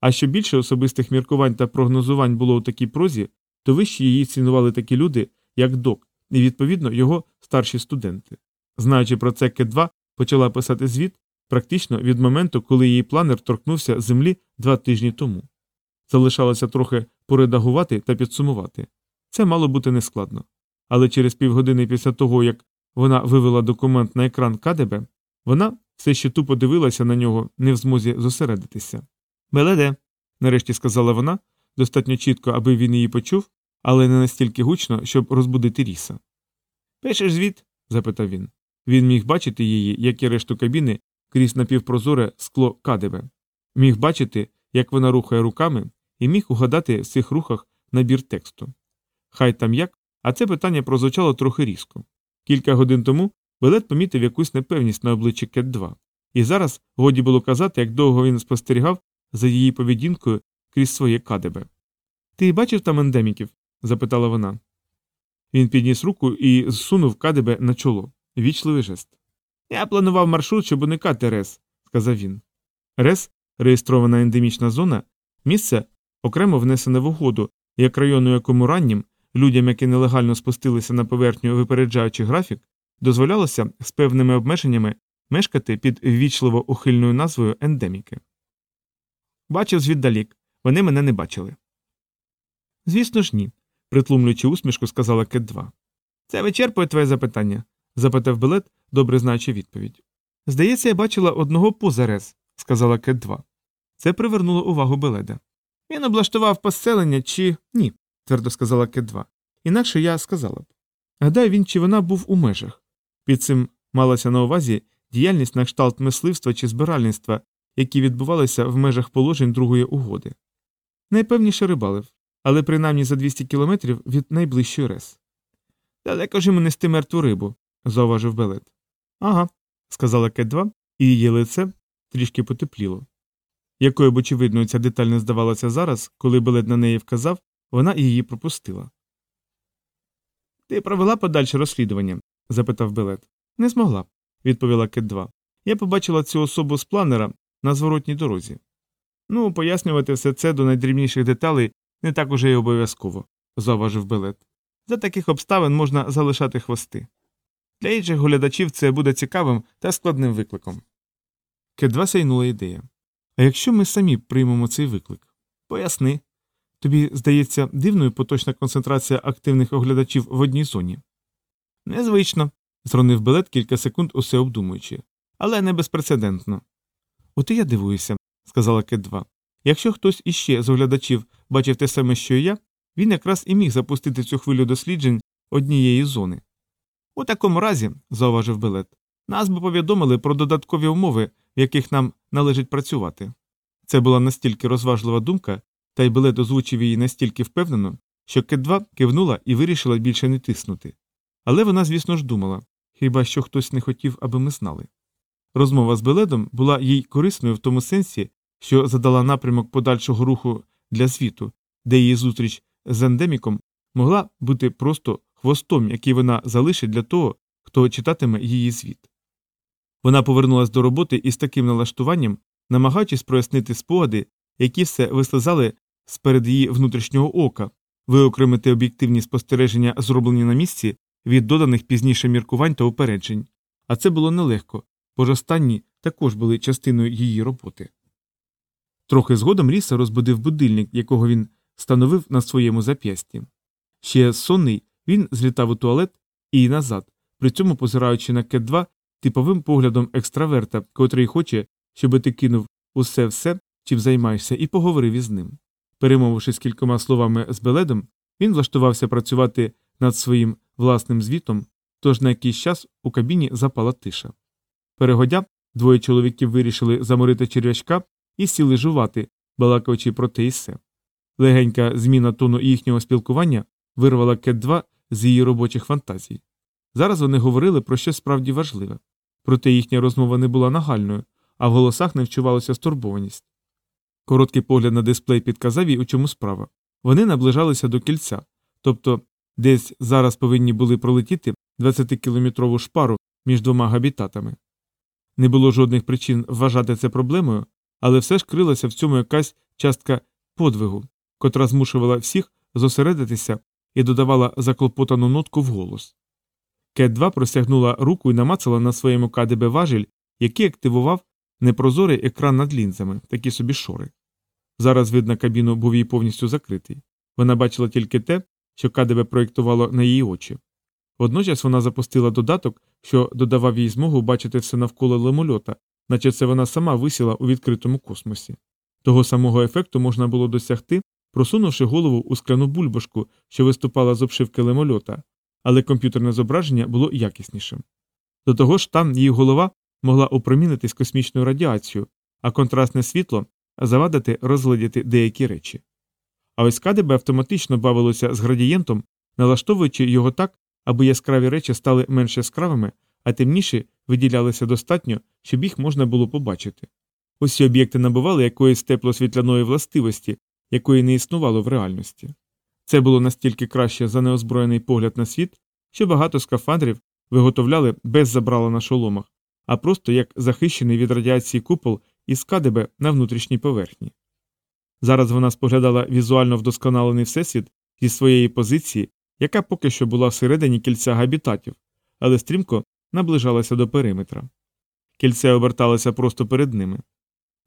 S1: А що більше особистих міркувань та прогнозувань було у такій прозі, то вище її цінували такі люди, як Док, і, відповідно, його старші студенти. Знаючи про це, Кет-2 почала писати звіт практично від моменту, коли її планер торкнувся землі два тижні тому. Залишалося трохи поредагувати та підсумувати. Це мало бути нескладно. Але через півгодини після того, як вона вивела документ на екран КДБ, вона все ще тупо дивилася на нього, не в змозі зосередитися. Беледе, нарешті сказала вона, достатньо чітко, аби він її почув, але не настільки гучно, щоб розбудити ріса. Пишеш звіт? запитав він. Він міг бачити її, як і решту кабіни, крізь напівпрозоре скло кадебе. Міг бачити, як вона рухає руками, і міг угадати в цих рухах набір тексту. Хай там як, а це питання прозвучало трохи різко. Кілька годин тому Белет помітив якусь непевність на обличчі Кет 2 і зараз годі було казати, як довго він спостерігав за її поведінкою крізь своє кадебе. Ти бачив там ендеміків? запитала вона. Він підніс руку і зсунув кадебе на чоло. Вічливий жест. Я планував маршрут, щоб уникати Рес, сказав він. Рес, реєстрована ендемічна зона, місце окремо внесене в угоду, як району, якому раннім людям, які нелегально спустилися на поверхню, випереджаючи графік, дозволялося з певними обмеженнями мешкати під ввічливо ухильною назвою ендеміки. Бачив звіддалік, вони мене не бачили. Звісно ж, ні, притлумлюючи усмішку, сказала Кет 2. Це вичерпує твоє запитання? запитав Белет, добре знаючи відповідь. Здається, я бачила одного позарез, сказала Кет 2. Це привернуло увагу Беледа. Він облаштував поселення чи ні, твердо сказала 2. Інакше я сказала б. Гадаю, він чи вона був у межах. Під цим малася на увазі діяльність на кшталт мисливства чи збиральництва, які відбувалися в межах положень другої угоди. Найпевніше рибалив, але принаймні за 200 кілометрів від найближчої рес. Далеко ж йому нести мертву рибу, зауважив Белет. Ага, сказала Кет 2, і її лице трішки потепліло. Якою б очевидною ця деталь не здавалася зараз, коли Белет на неї вказав, вона її пропустила. Ти провела подальше розслідування? запитав Белет. Не змогла, відповіла Кет 2. Я побачила цю особу з планера на зворотній дорозі. Ну, пояснювати все це до найдрібніших деталей не так уже й обов'язково, зауважив Белет. За таких обставин можна залишати хвости. Для інших глядачів це буде цікавим та складним викликом. 2 сяйнула ідея. А якщо ми самі приймемо цей виклик? Поясни. Тобі здається дивною поточна концентрація активних оглядачів в одній зоні. Незвично, зронив Белет кілька секунд, усе обдумуючи, але не безпрецедентно. От і я дивуюся, сказала Кет 2. Якщо хтось іще з оглядачів бачив те саме, що і я, він якраз і міг запустити цю хвилю досліджень однієї зони. У такому разі, зауважив Белет, нас би повідомили про додаткові умови, в яких нам належить працювати. Це була настільки розважлива думка, та й Белет озвучив її настільки впевнено, що 2 кивнула і вирішила більше не тиснути. Але вона, звісно ж, думала хіба що хтось не хотів, аби ми знали. Розмова з Беледом була їй корисною в тому сенсі, що задала напрямок подальшого руху для світу, де її зустріч з ендеміком могла бути просто хвостом, який вона залишить для того, хто читатиме її звіт. Вона повернулася до роботи із таким налаштуванням, намагаючись прояснити спогади, які все вислизали з перед її внутрішнього ока, виокремити об'єктивні спостереження, зроблені на місці, від доданих пізніше міркувань та упереджень. А це було нелегко, бо ж останні також були частиною її роботи. Трохи згодом Ріса розбудив будильник, якого він становив на своєму зап'ясті. Ще сонний він злітав у туалет і назад, при цьому позираючи на кет 2 типовим поглядом екстраверта, котрий хоче, щоби ти кинув усе все, чим займаєшся, і поговорив із ним. Перемовившись кількома словами з Беледом, він влаштувався працювати над своїм власним звітом, тож на якийсь час у кабіні запала тиша. Перегодя, двоє чоловіків вирішили заморити черв'ячка і сіли жувати, балакаючи про те і все. Легенька зміна тону їхнього спілкування вирвала Кет 2 з її робочих фантазій. Зараз вони говорили про щось справді важливе, проте їхня розмова не була нагальною, а в голосах не вчувалася стурбованість. Короткий погляд на дисплей підказав їй, у чому справа. Вони наближалися до кільця, тобто десь зараз повинні були пролетіти 20-кілометрову шпару між двома габітатами. Не було жодних причин вважати це проблемою, але все ж крилася в цьому якась частка подвигу, котра змушувала всіх зосередитися і додавала заклопотану нотку в голос. Кет 2 простягнула руку і намацала на своєму КДБ важіль, який активував непрозорий екран над лінзами, такі собі шори. Зараз, видно, кабіну був їй повністю закритий. Вона бачила тільки те, що КДБ проєктувало на її очі. Водночас вона запустила додаток, що додавав їй змогу бачити все навколо лемольота, наче це вона сама висіла у відкритому космосі. Того самого ефекту можна було досягти, просунувши голову у скляну бульбашку, що виступала з обшивки лемольота, але комп'ютерне зображення було якіснішим. До того ж, там її голова могла опромінитись космічною радіацією, а контрастне світло завадити розглядіти деякі речі. А ось КДБ автоматично бавилося з градієнтом, налаштовуючи його так, аби яскраві речі стали менш яскравими, а темніші виділялися достатньо, щоб їх можна було побачити. Усі об'єкти набували якоїсь теплосвітляної властивості, якої не існувало в реальності. Це було настільки краще за неозброєний погляд на світ, що багато скафандрів виготовляли без забрала на шоломах, а просто як захищений від радіації купол із КДБ на внутрішній поверхні. Зараз вона споглядала візуально вдосконалений всесвіт зі своєї позиції, яка поки що була всередині кільця габітатів, але стрімко наближалася до периметра. Кільце оберталося просто перед ними.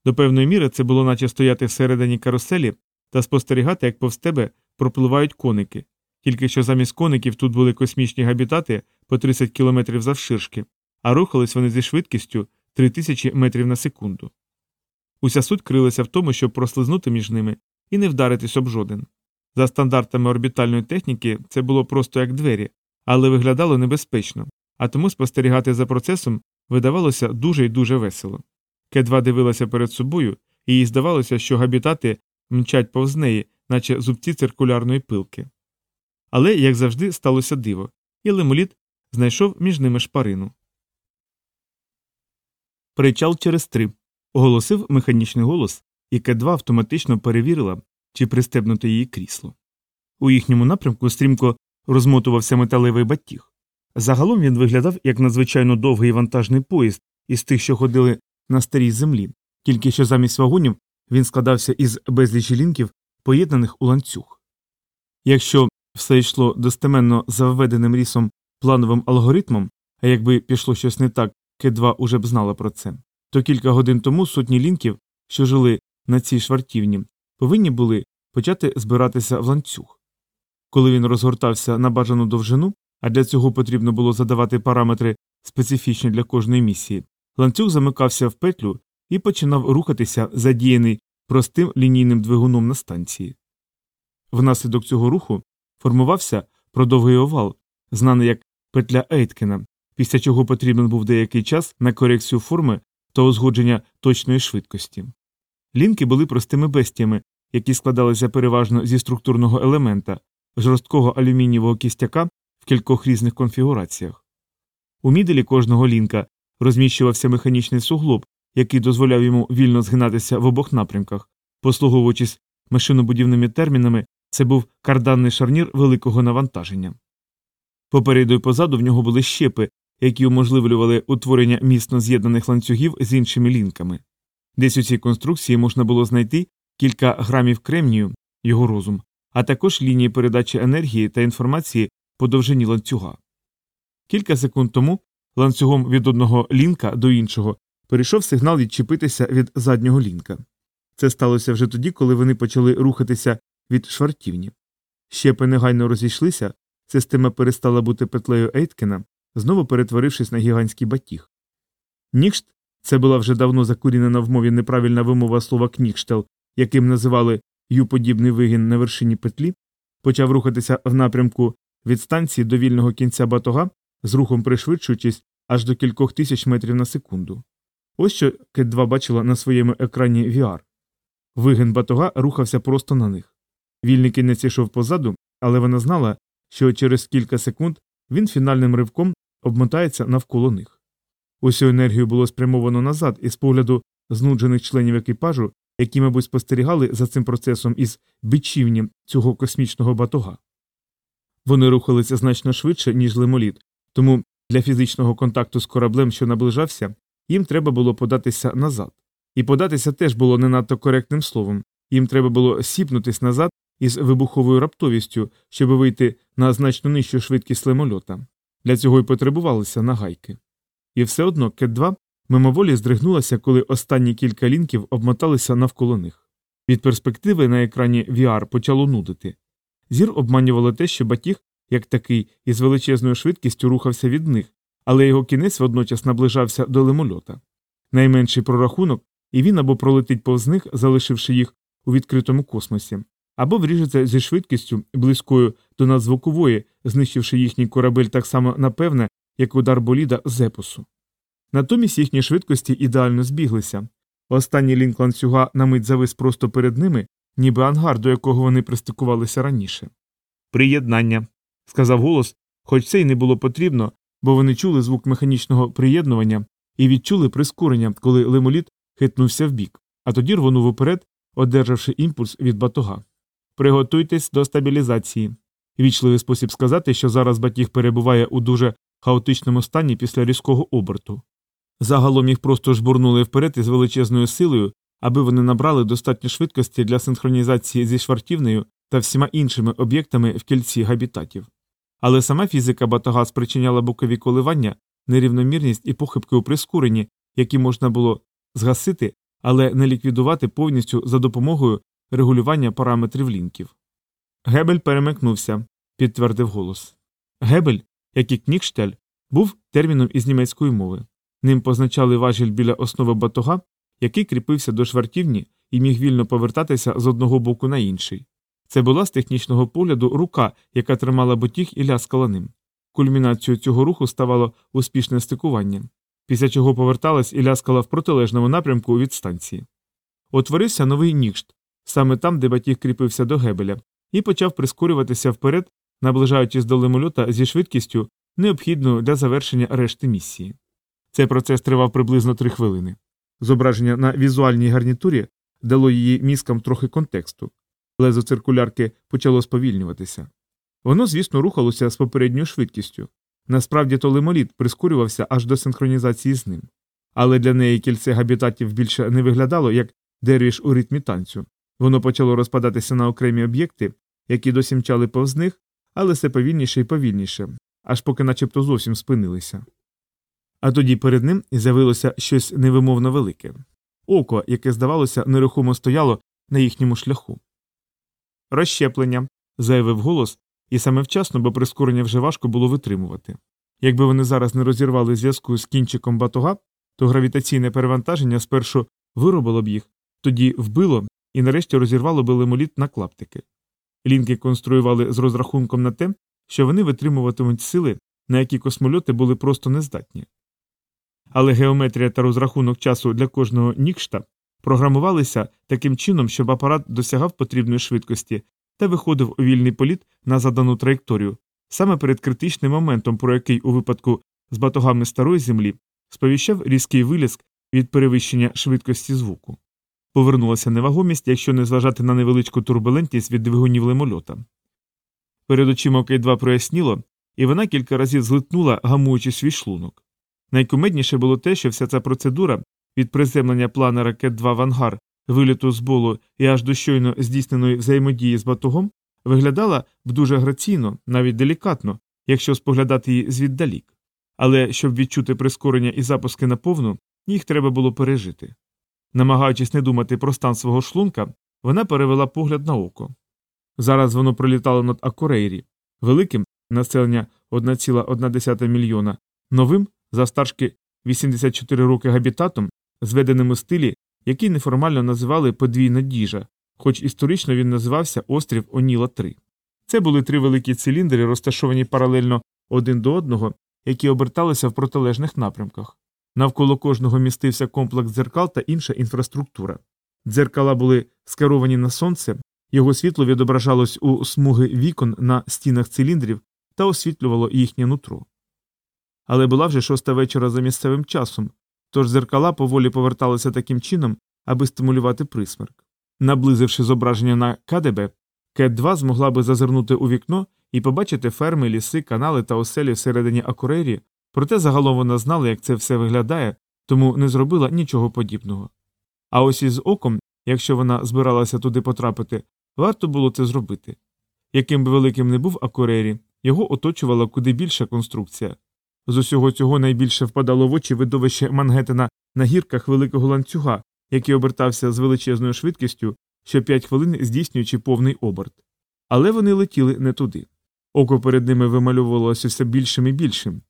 S1: До певної міри це було наче стояти всередині каруселі та спостерігати, як повз тебе пропливають коники, тільки що замість коників тут були космічні габітати по 30 кілометрів завширшки, а рухались вони зі швидкістю 3000 метрів на секунду. Уся суть крилася в тому, щоб прослизнути між ними і не вдаритись об жоден. За стандартами орбітальної техніки це було просто як двері, але виглядало небезпечно, а тому спостерігати за процесом видавалося дуже й дуже весело. Кедва дивилася перед собою, і їй здавалося, що габітати мчать повз неї, наче зубці циркулярної пилки. Але, як завжди, сталося диво, і лемоліт знайшов між ними шпарину. Причал через три. оголосив механічний голос, і К2 автоматично перевірила, чи пристебнуте її крісло. У їхньому напрямку стрімко розмотувався металевий батіг. Загалом він виглядав як надзвичайно довгий вантажний поїзд із тих, що ходили на старій землі, тільки що замість вагонів він складався із безлічі лінків, поєднаних у ланцюг. Якщо все йшло достеменно за введеним рісом плановим алгоритмом, а якби пішло щось не так, К2 уже б знала про це, то кілька годин тому сотні лінків, що жили на цій швартівні, повинні були почати збиратися в ланцюг. Коли він розгортався на бажану довжину, а для цього потрібно було задавати параметри специфічні для кожної місії, ланцюг замикався в петлю і починав рухатися, задіяний простим лінійним двигуном на станції. Внаслідок цього руху формувався продовгий овал, знаний як петля Ейткена, після чого потрібен був деякий час на корекцію форми та узгодження точної швидкості. Лінки були простими бестіями, які складалися переважно зі структурного елемента, жорсткого алюмінієвого кістяка в кількох різних конфігураціях. У міделі кожного лінка розміщувався механічний суглоб, який дозволяв йому вільно згинатися в обох напрямках, послуговуючись машинобудівними термінами, це був карданний шарнір великого навантаження. Попереду і позаду в нього були щепи, які уможливлювали утворення міцно з'єднаних ланцюгів з іншими лінками. Десь у цій конструкції можна було знайти кілька грамів кремнію, його розум, а також лінії передачі енергії та інформації по довжині ланцюга. Кілька секунд тому ланцюгом від одного лінка до іншого перейшов сигнал відчепитися від заднього лінка. Це сталося вже тоді, коли вони почали рухатися від швартівні. Щепи негайно розійшлися, система перестала бути петлею Ейткена, знову перетворившись на гігантський батіг. Нікшт це була вже давно закурінена в мові неправильна вимова слова кнікштел, яким називали ю-подібний вигін на вершині петлі, почав рухатися в напрямку від станції до вільного кінця батога, з рухом пришвидшуючись аж до кількох тисяч метрів на секунду. Ось що Кет 2 бачила на своєму екрані VR. Вигін батога рухався просто на них. Вільний кінець ішов позаду, але вона знала, що через кілька секунд він фінальним ривком обмотається навколо них. Усю енергію було спрямовано назад із погляду знуджених членів екіпажу, які, мабуть, спостерігали за цим процесом із бичівні цього космічного батога. Вони рухалися значно швидше, ніж лемоліт, тому для фізичного контакту з кораблем, що наближався, їм треба було податися назад. І податися теж було не надто коректним словом, їм треба було сіпнутись назад із вибуховою раптовістю, щоб вийти на значно нижчу швидкість лемольота. Для цього й потребувалися нагайки. І все одно Кет 2 мимоволі здригнулася, коли останні кілька лінків обмоталися навколо них. Від перспективи на екрані VR почало нудити. Зір обманювало те, що батіг, як такий, із величезною швидкістю рухався від них, але його кінець водночас наближався до лимольота. Найменший прорахунок, і він або пролетить повз них, залишивши їх у відкритому космосі, або вріжеться зі швидкістю близькою до надзвукової, знищивши їхній корабель так само напевне, як удар боліда з епосу. Натомість їхні швидкості ідеально збіглися. Останній лінк ланцюга на мить завис просто перед ними, ніби ангар, до якого вони пристикувалися раніше. Приєднання, сказав голос, хоч це й не було потрібно, бо вони чули звук механічного приєднування і відчули прискорення, коли лимоліт хитнувся вбік, а тоді рвонув уперед, одержавши імпульс від батога. Приготуйтесь до стабілізації. Вічливий спосіб сказати, що зараз батіг перебуває у дуже хаотичному стані після різкого оберту. Загалом їх просто жбурнули вперед із величезною силою, аби вони набрали достатньо швидкості для синхронізації зі швартівнею та всіма іншими об'єктами в кільці габітатів. Але сама фізика батога спричиняла бокові коливання, нерівномірність і похибки у прискоренні, які можна було згасити, але не ліквідувати повністю за допомогою регулювання параметрів лінків. Гебель перемикнувся, підтвердив голос. Гебель, як і Кнікштель, був терміном із німецької мови. Ним позначали важіль біля основи батога, який кріпився до швартівні і міг вільно повертатися з одного боку на інший. Це була з технічного погляду рука, яка тримала ботіг і ляскала ним. Кульмінацією цього руху ставало успішне стикування, після чого поверталась і ляскала в протилежному напрямку від станції. Утворився новий нікшт, саме там, де батіг кріпився до гебеля, і почав прискорюватися вперед, наближаючись до лимольота зі швидкістю, необхідною для завершення решти місії. Цей процес тривав приблизно три хвилини. Зображення на візуальній гарнітурі дало її мізкам трохи контексту. Лезо циркулярки почало сповільнюватися. Воно, звісно, рухалося з попередньою швидкістю. Насправді то лимоліт прискорювався аж до синхронізації з ним. Але для неї кільце габітатів більше не виглядало як дервіш у ритмі танцю. Воно почало розпадатися на окремі об'єкти, які досі мчали повз них, але все повільніше і повільніше, аж поки начебто зовсім спинилися. А тоді перед ним з'явилося щось невимовно велике око, яке, здавалося, нерухомо стояло на їхньому шляху. Розщеплення, заявив голос, і саме вчасно, бо прискорення вже важко було витримувати. Якби вони зараз не розірвали зв'язку з кінчиком батога, то гравітаційне перевантаження спершу виробило б їх, тоді вбило і нарешті розірвало би лимоліт на клаптики. Лінки конструювали з розрахунком на те, що вони витримуватимуть сили, на які космольоти були просто нездатні. Але геометрія та розрахунок часу для кожного нікшта програмувалися таким чином, щоб апарат досягав потрібної швидкості та виходив у вільний політ на задану траєкторію, саме перед критичним моментом, про який у випадку з батогами старої землі сповіщав різкий вилізк від перевищення швидкості звуку. Повернулася невагомість, якщо не зважати на невеличку турбулентність від двигунів лимольота. Перед очима К2 проясніло, і вона кілька разів злитнула, гамуючи свій шлунок. Найкумедніше було те, що вся ця процедура від приземлення планера Кет-2 в ангар, виліту з болу і аж до щойно здійсненої взаємодії з батогом виглядала б дуже граційно, навіть делікатно, якщо споглядати її звіддалік. Але щоб відчути прискорення і запуски наповну, їх треба було пережити. Намагаючись не думати про стан свого шлунка, вона перевела погляд на око. Зараз воно пролітало над Акурейрі, великим населення 1,1 мільйона, новим завстаршки 84 роки габітатом, зведеним у стилі, який неформально називали подвійна діжа, хоч історично він називався острів Оніла 3. Це були три великі циліндри, розташовані паралельно один до одного, які оберталися в протилежних напрямках. Навколо кожного містився комплекс дзеркал та інша інфраструктура. Дзеркала були скеровані на сонце, його світло відображалось у смуги вікон на стінах циліндрів та освітлювало їхнє нутро. Але була вже шоста вечора за місцевим часом, тож дзеркала поволі поверталися таким чином, аби стимулювати присмерк. Наблизивши зображення на КДБ, Кет 2 змогла би зазирнути у вікно і побачити ферми, ліси, канали та оселі всередині Акурері, проте загалом вона знала, як це все виглядає, тому не зробила нічого подібного. А ось із оком, якщо вона збиралася туди потрапити, варто було це зробити. Яким би великим не був Акурері, його оточувала куди більша конструкція. З усього цього найбільше впадало в очі видовище Мангеттена на гірках великого ланцюга, який обертався з величезною швидкістю, що п'ять хвилин здійснюючи повний оберт. Але вони летіли не туди. Око перед ними вимальовувалося все більшим і більшим.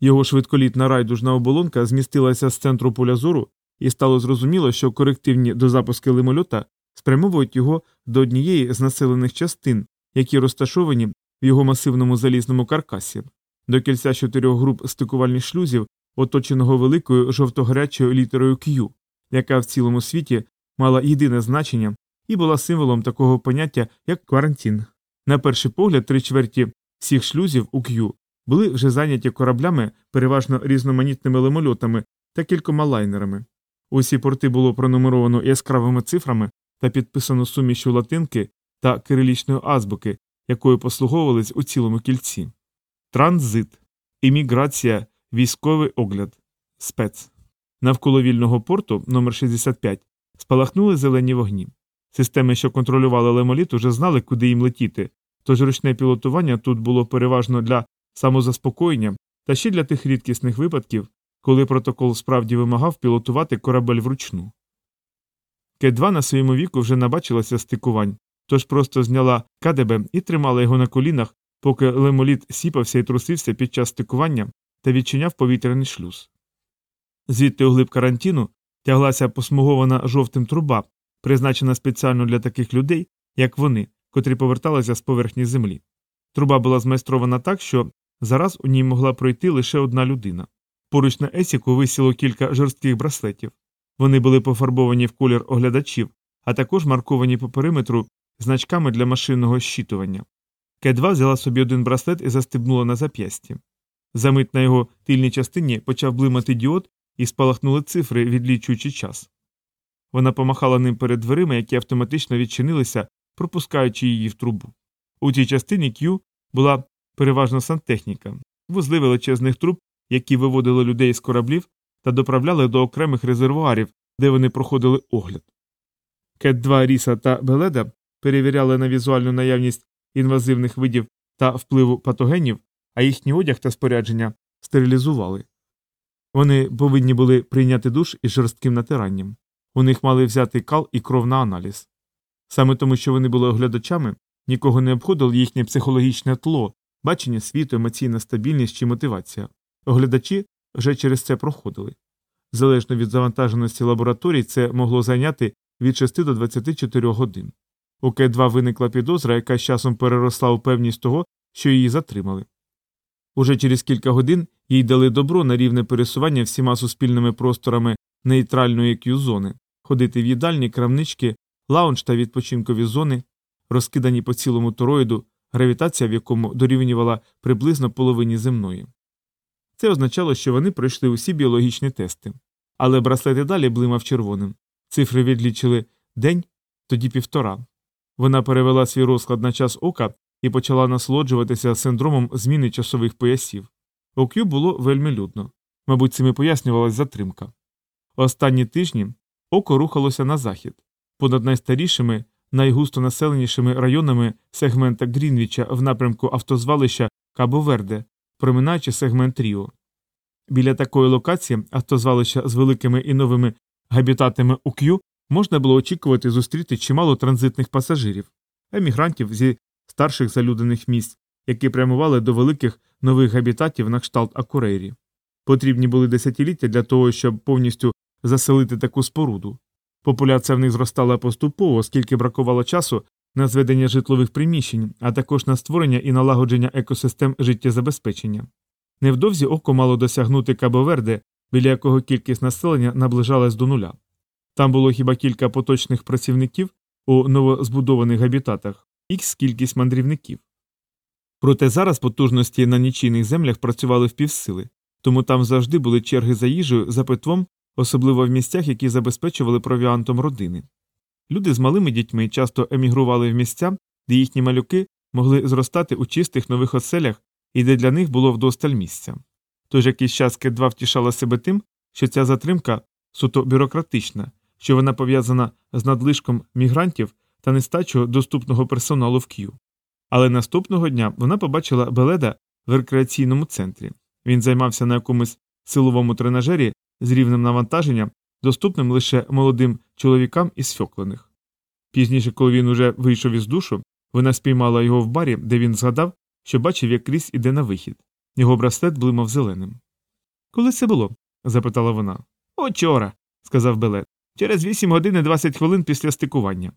S1: Його швидколітна райдужна оболонка змістилася з центру поля зору, і стало зрозуміло, що корективні дозапуски лимольота спрямовують його до однієї з населених частин, які розташовані в його масивному залізному каркасі, до кільця чотирьох груп стикувальних шлюзів, оточеного великою жовтогарячою літерою Q, яка в цілому світі мала єдине значення і була символом такого поняття, як кварантін. На перший погляд, три чверті всіх шлюзів у Q були вже зайняті кораблями, переважно різноманітними лимольотами та кількома лайнерами. Усі порти було пронумеровано яскравими цифрами та підписано сумішю латинки та кирилічної азбуки, якою послуговувались у цілому кільці. Транзит, імміграція, військовий огляд, спец. Навколо вільного порту номер 65 спалахнули зелені вогні. Системи, що контролювали лемоліт, уже знали, куди їм летіти, тож ручне пілотування тут було переважно для самозаспокоєння та ще для тих рідкісних випадків, коли протокол справді вимагав пілотувати корабель вручну. К2 на своєму віку вже набачилася стикувань, тож просто зняла КДБ і тримала його на колінах, поки лемоліт сіпався і трусився під час стикування та відчиняв повітряний шлюз. Звідти у глиб карантіну тяглася посмугована жовтим труба, призначена спеціально для таких людей, як вони, котрі поверталися з поверхні землі. Труба була змайстрована так, що зараз у ній могла пройти лише одна людина. Поруч на Есіку висіло кілька жорстких браслетів. Вони були пофарбовані в колір оглядачів, а також марковані по периметру значками для машинного щитування. К2 взяла собі один браслет і застебнула на зап'ясті. Замить на його тильній частині почав блимати діод і спалахнули цифри, відлічуючи час. Вона помахала ним перед дверима, які автоматично відчинилися, пропускаючи її в трубу. У тій частині К'ю була переважно сантехніка, вузли величезних труб, які виводили людей з кораблів та доправляли до окремих резервуарів, де вони проходили огляд. Кет 2 Ріса та Беледа перевіряли на візуальну наявність інвазивних видів та впливу патогенів, а їхній одяг та спорядження стерилізували. Вони повинні були прийняти душ із жорстким натиранням. У них мали взяти кал і кров на аналіз. Саме тому, що вони були оглядачами, нікого не обходило їхнє психологічне тло, бачення світу, емоційна стабільність чи мотивація. Оглядачі вже через це проходили. Залежно від завантаженості лабораторій, це могло зайняти від 6 до 24 годин. У К2 виникла підозра, яка з часом переросла у певність того, що її затримали. Уже через кілька годин їй дали добро на рівне пересування всіма суспільними просторами нейтральної Q-зони, ходити в їдальні, крамнички, лаунж та відпочинкові зони, розкидані по цілому тороїду, гравітація в якому дорівнювала приблизно половині земної. Це означало, що вони пройшли усі біологічні тести. Але браслет і далі блимав червоним. Цифри відлічили день, тоді півтора. Вона перевела свій розклад на час ока і почала насолоджуватися синдромом зміни часових поясів. У К'ю було вельми людно. Мабуть, цим і пояснювалась затримка. Останні тижні око рухалося на захід. Понад найстарішими, найгустонаселенішими районами сегмента Грінвіча в напрямку автозвалища Кабо-Верде, проминаючи сегмент Ріо. Біля такої локації автозвалища з великими і новими габітатами у К'ю можна було очікувати зустріти чимало транзитних пасажирів, емігрантів зі старших залюдених місць, які прямували до великих нових габітатів на кшталт Акурейрі. Потрібні були десятиліття для того, щоб повністю заселити таку споруду. Популяція в них зростала поступово, оскільки бракувало часу на зведення житлових приміщень, а також на створення і налагодження екосистем життєзабезпечення. Невдовзі око мало досягнути Кабоверде, біля якого кількість населення наближалась до нуля. Там було хіба кілька поточних працівників у новозбудованих габітатах, ікс кількість мандрівників. Проте зараз потужності на нічийних землях працювали впівсили, тому там завжди були черги за їжею, за питвом, особливо в місцях, які забезпечували провіантом родини. Люди з малими дітьми часто емігрували в місця, де їхні малюки могли зростати у чистих нових оселях і де для них було вдосталь місця. Тож якийсь час Кет-2 втішала себе тим, що ця затримка суто бюрократична, що вона пов'язана з надлишком мігрантів та нестачою доступного персоналу в К'ю. Але наступного дня вона побачила Беледа в рекреаційному центрі. Він займався на якомусь силовому тренажері з рівнем навантаження, доступним лише молодим чоловікам із фьоклених. Пізніше, коли він уже вийшов із душу, вона спіймала його в барі, де він згадав, що бачив, як Кріс іде на вихід. Його браслет блимав зеленим. Коли це було? запитала вона. Учора, сказав Белет. Через 8 годин і 20 хвилин після стикування.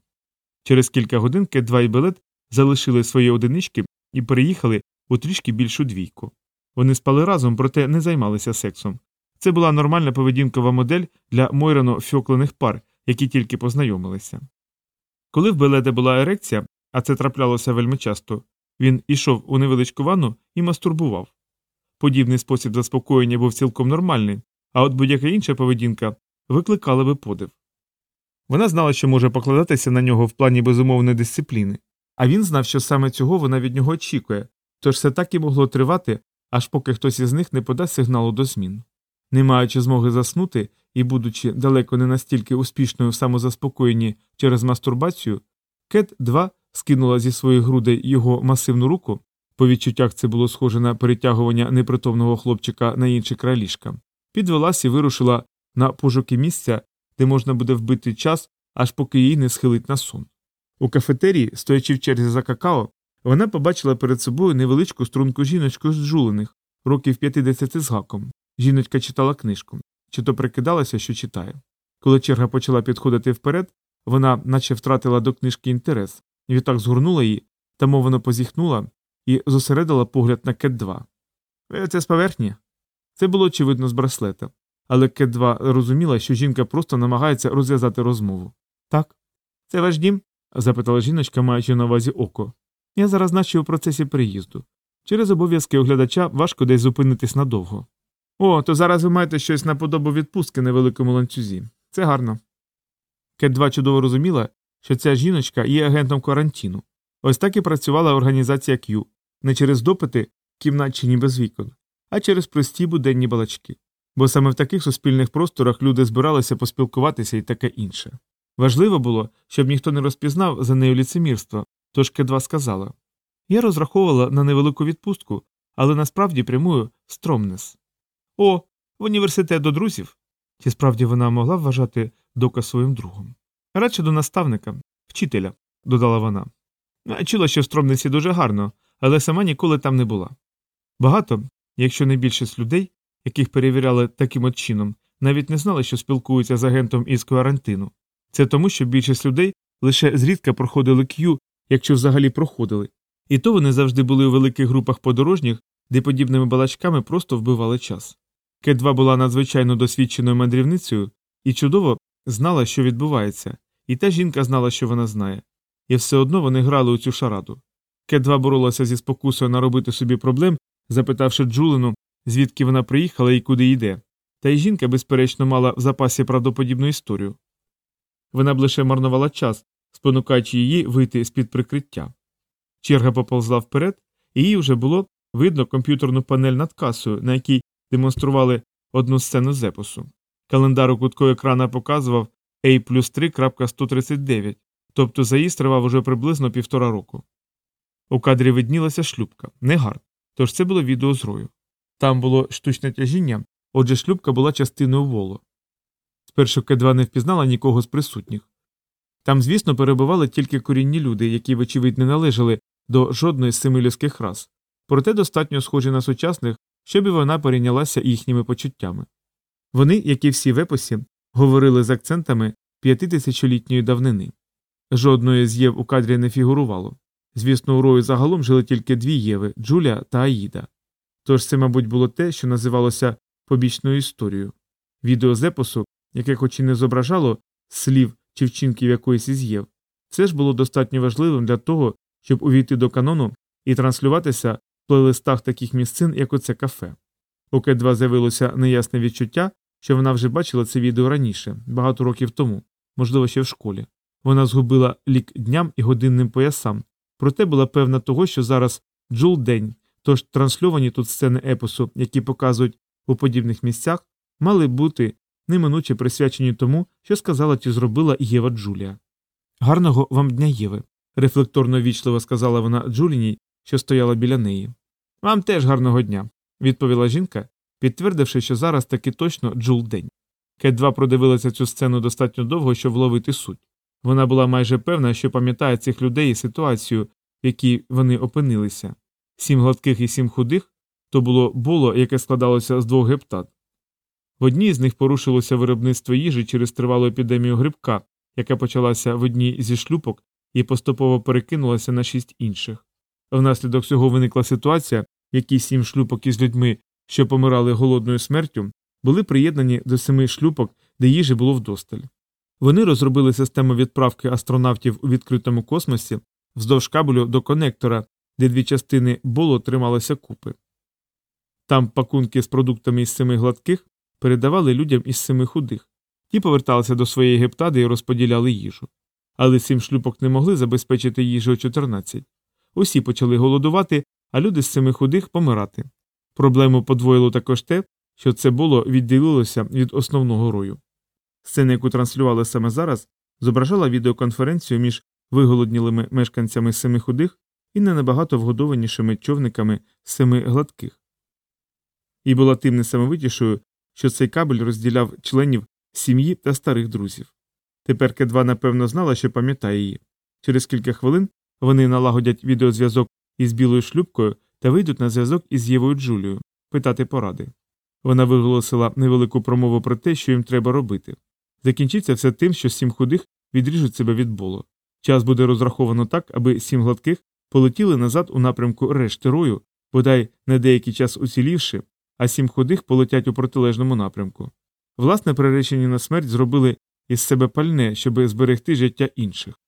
S1: Через кілька годин Кет-2 і Белет залишили свої одинички і переїхали у трішки більшу двійку. Вони спали разом, проте не займалися сексом. Це була нормальна поведінкова модель для мойрано фьоклених пар, які тільки познайомилися. Коли в Беледе була ерекція, а це траплялося вельми часто, він ішов у невеличку ванну і мастурбував. Подібний спосіб заспокоєння був цілком нормальний, а от будь-яка інша поведінка викликала би подив. Вона знала, що може покладатися на нього в плані безумовної дисципліни, а він знав, що саме цього вона від нього очікує, тож все так і могло тривати, аж поки хтось із них не подасть сигналу до змін. Не маючи змоги заснути і, будучи далеко не настільки успішною в самозаспокоєнні через мастурбацію, Кет 2 скинула зі своїх грудей його масивну руку, по відчуттях це було схоже на перетягування непритомного хлопчика на інший край ліжка, підвелась і вирушила на пошуки місця, де можна буде вбити час, аж поки її не схилить на сон. У кафетерії, стоячи в черзі за какао, вона побачила перед собою невеличку струнку жіночку з жулених, років 50 з гаком. Жіночка читала книжку, чи то прикидалася, що читає. Коли черга почала підходити вперед, вона наче втратила до книжки інтерес, відтак згорнула її, тамовано позіхнула і зосередила погляд на кет 2 «Е, Це з поверхні? Це було очевидно з браслета, але кет 2 розуміла, що жінка просто намагається розв'язати розмову. Так. Це ваш дім? запитала жіночка, маючи на увазі око. Я зараз наче у процесі приїзду. Через обов'язки оглядача важко десь зупинитись надовго. О, то зараз ви маєте щось на подобу відпустки на великому ланцюзі. Це гарно. Кет 2 чудово розуміла, що ця жіночка є агентом карантіну. Ось так і працювала організація Q, не через допити в кімнатчині чи без вікон, а через прості буденні балачки. Бо саме в таких суспільних просторах люди збиралися поспілкуватися і таке інше. Важливо було, щоб ніхто не розпізнав за нею ліцемірство, тож Кет-2 сказала Я розраховувала на невелику відпустку, але насправді прямую Стромнес. О, в університет до друзів. Чи справді вона могла вважати дока своїм другом? Радше до наставника, вчителя, додала вона. Чула, що в Стромнесі дуже гарно, але сама ніколи там не була. Багато, якщо не більшість людей, яких перевіряли таким от чином, навіть не знали, що спілкуються з агентом із карантину. Це тому, що більшість людей лише зрідка проходили Q, якщо взагалі проходили, і то вони завжди були у великих групах подорожніх, де подібними балачками просто вбивали час. Кет-2 була надзвичайно досвідченою мандрівницею і чудово знала, що відбувається, і та жінка знала, що вона знає. І все одно вони грали у цю шараду. Кет-2 боролася зі спокусою наробити собі проблем, запитавши Джулину, звідки вона приїхала і куди йде. Та й жінка, безперечно, мала в запасі правдоподібну історію. Вона б лише марнувала час, спонукаючи її вийти з під прикриття. Черга поповзла вперед, і їй вже було видно комп'ютерну панель над касою, на якій демонстрували одну сцену з епосу. Календар у кутку екрана показував A плюс 3.139, тобто заїзд тривав уже приблизно півтора року. У кадрі виднілася шлюбка, не гард, тож це було відео з рою. Там було штучне тяжіння, отже, шлюбка була частиною волу. Спершу К2 не впізнала нікого з присутніх. Там, звісно, перебували тільки корінні люди, які, вочевидь, не належали до жодної з семи людських рас, проте достатньо схожі на сучасних, щоб і вона перейнялася їхніми почуттями. Вони, як і всі в епосі, говорили з акцентами п'ятитисячолітньої давнини. Жодної з Єв у кадрі не фігурувало. Звісно, у рою загалом жили тільки дві Єви Джуля та Аїда. Тож це, мабуть, було те, що називалося побічною історією. Відео з епосу, яке хоч і не зображало слів чи вчинків якоїсь із Єв, все ж було достатньо важливим для того, щоб увійти до канону і транслюватися плейлистах таких місцин, як оце кафе. У К2 з'явилося неясне відчуття, що вона вже бачила це відео раніше, багато років тому, можливо, ще в школі. Вона згубила лік дням і годинним поясам, проте була певна того, що зараз джул день, тож трансльовані тут сцени епосу, які показують у подібних місцях, мали бути неминуче присвячені тому, що сказала чи зробила Єва Джулія. Гарного вам дня, Єве, рефлекторно вічливо сказала вона Джуліній, що стояла біля неї. Вам теж гарного дня, відповіла жінка, підтвердивши, що зараз таки точно джул день. Кет 2 продивилася цю сцену достатньо довго, щоб вловити суть. Вона була майже певна, що пам'ятає цих людей і ситуацію, в якій вони опинилися. Сім гладких і сім худих то було було, яке складалося з двох гептат. В одній з них порушилося виробництво їжі через тривалу епідемію грибка, яка почалася в одній зі шлюпок і поступово перекинулася на шість інших. Внаслідок цього виникла ситуація, в якій сім шлюпок із людьми, що помирали голодною смертю, були приєднані до семи шлюпок, де їжі було вдосталь. Вони розробили систему відправки астронавтів у відкритому космосі вздовж кабелю до конектора, де дві частини болу трималися купи. Там пакунки з продуктами із семи гладких передавали людям із семи худих. Ті поверталися до своєї гептади і розподіляли їжу. Але сім шлюпок не могли забезпечити їжу о 14. Усі почали голодувати, а люди з семи худих помирати. Проблему подвоїло також те, що це було відділилося від основного рою. Сцена, яку транслювали саме зараз, зображала відеоконференцію між виголоднілими мешканцями семи худих і не набагато вгодованішими човниками семи гладких. І була тим несамовитішою, що цей кабель розділяв членів сім'ї та старих друзів. Тепер К2 напевно знала, що пам'ятає її. Через кілька хвилин вони налагодять відеозв'язок із білою шлюбкою та вийдуть на зв'язок із Євою Джулією, питати поради. Вона виголосила невелику промову про те, що їм треба робити. Закінчиться все тим, що сім худих відріжуть себе від болу. Час буде розраховано так, аби сім гладких полетіли назад у напрямку решти рою, бодай на деякий час уцілівши, а сім худих полетять у протилежному напрямку. Власне, приречені на смерть зробили із себе пальне, щоби зберегти життя інших.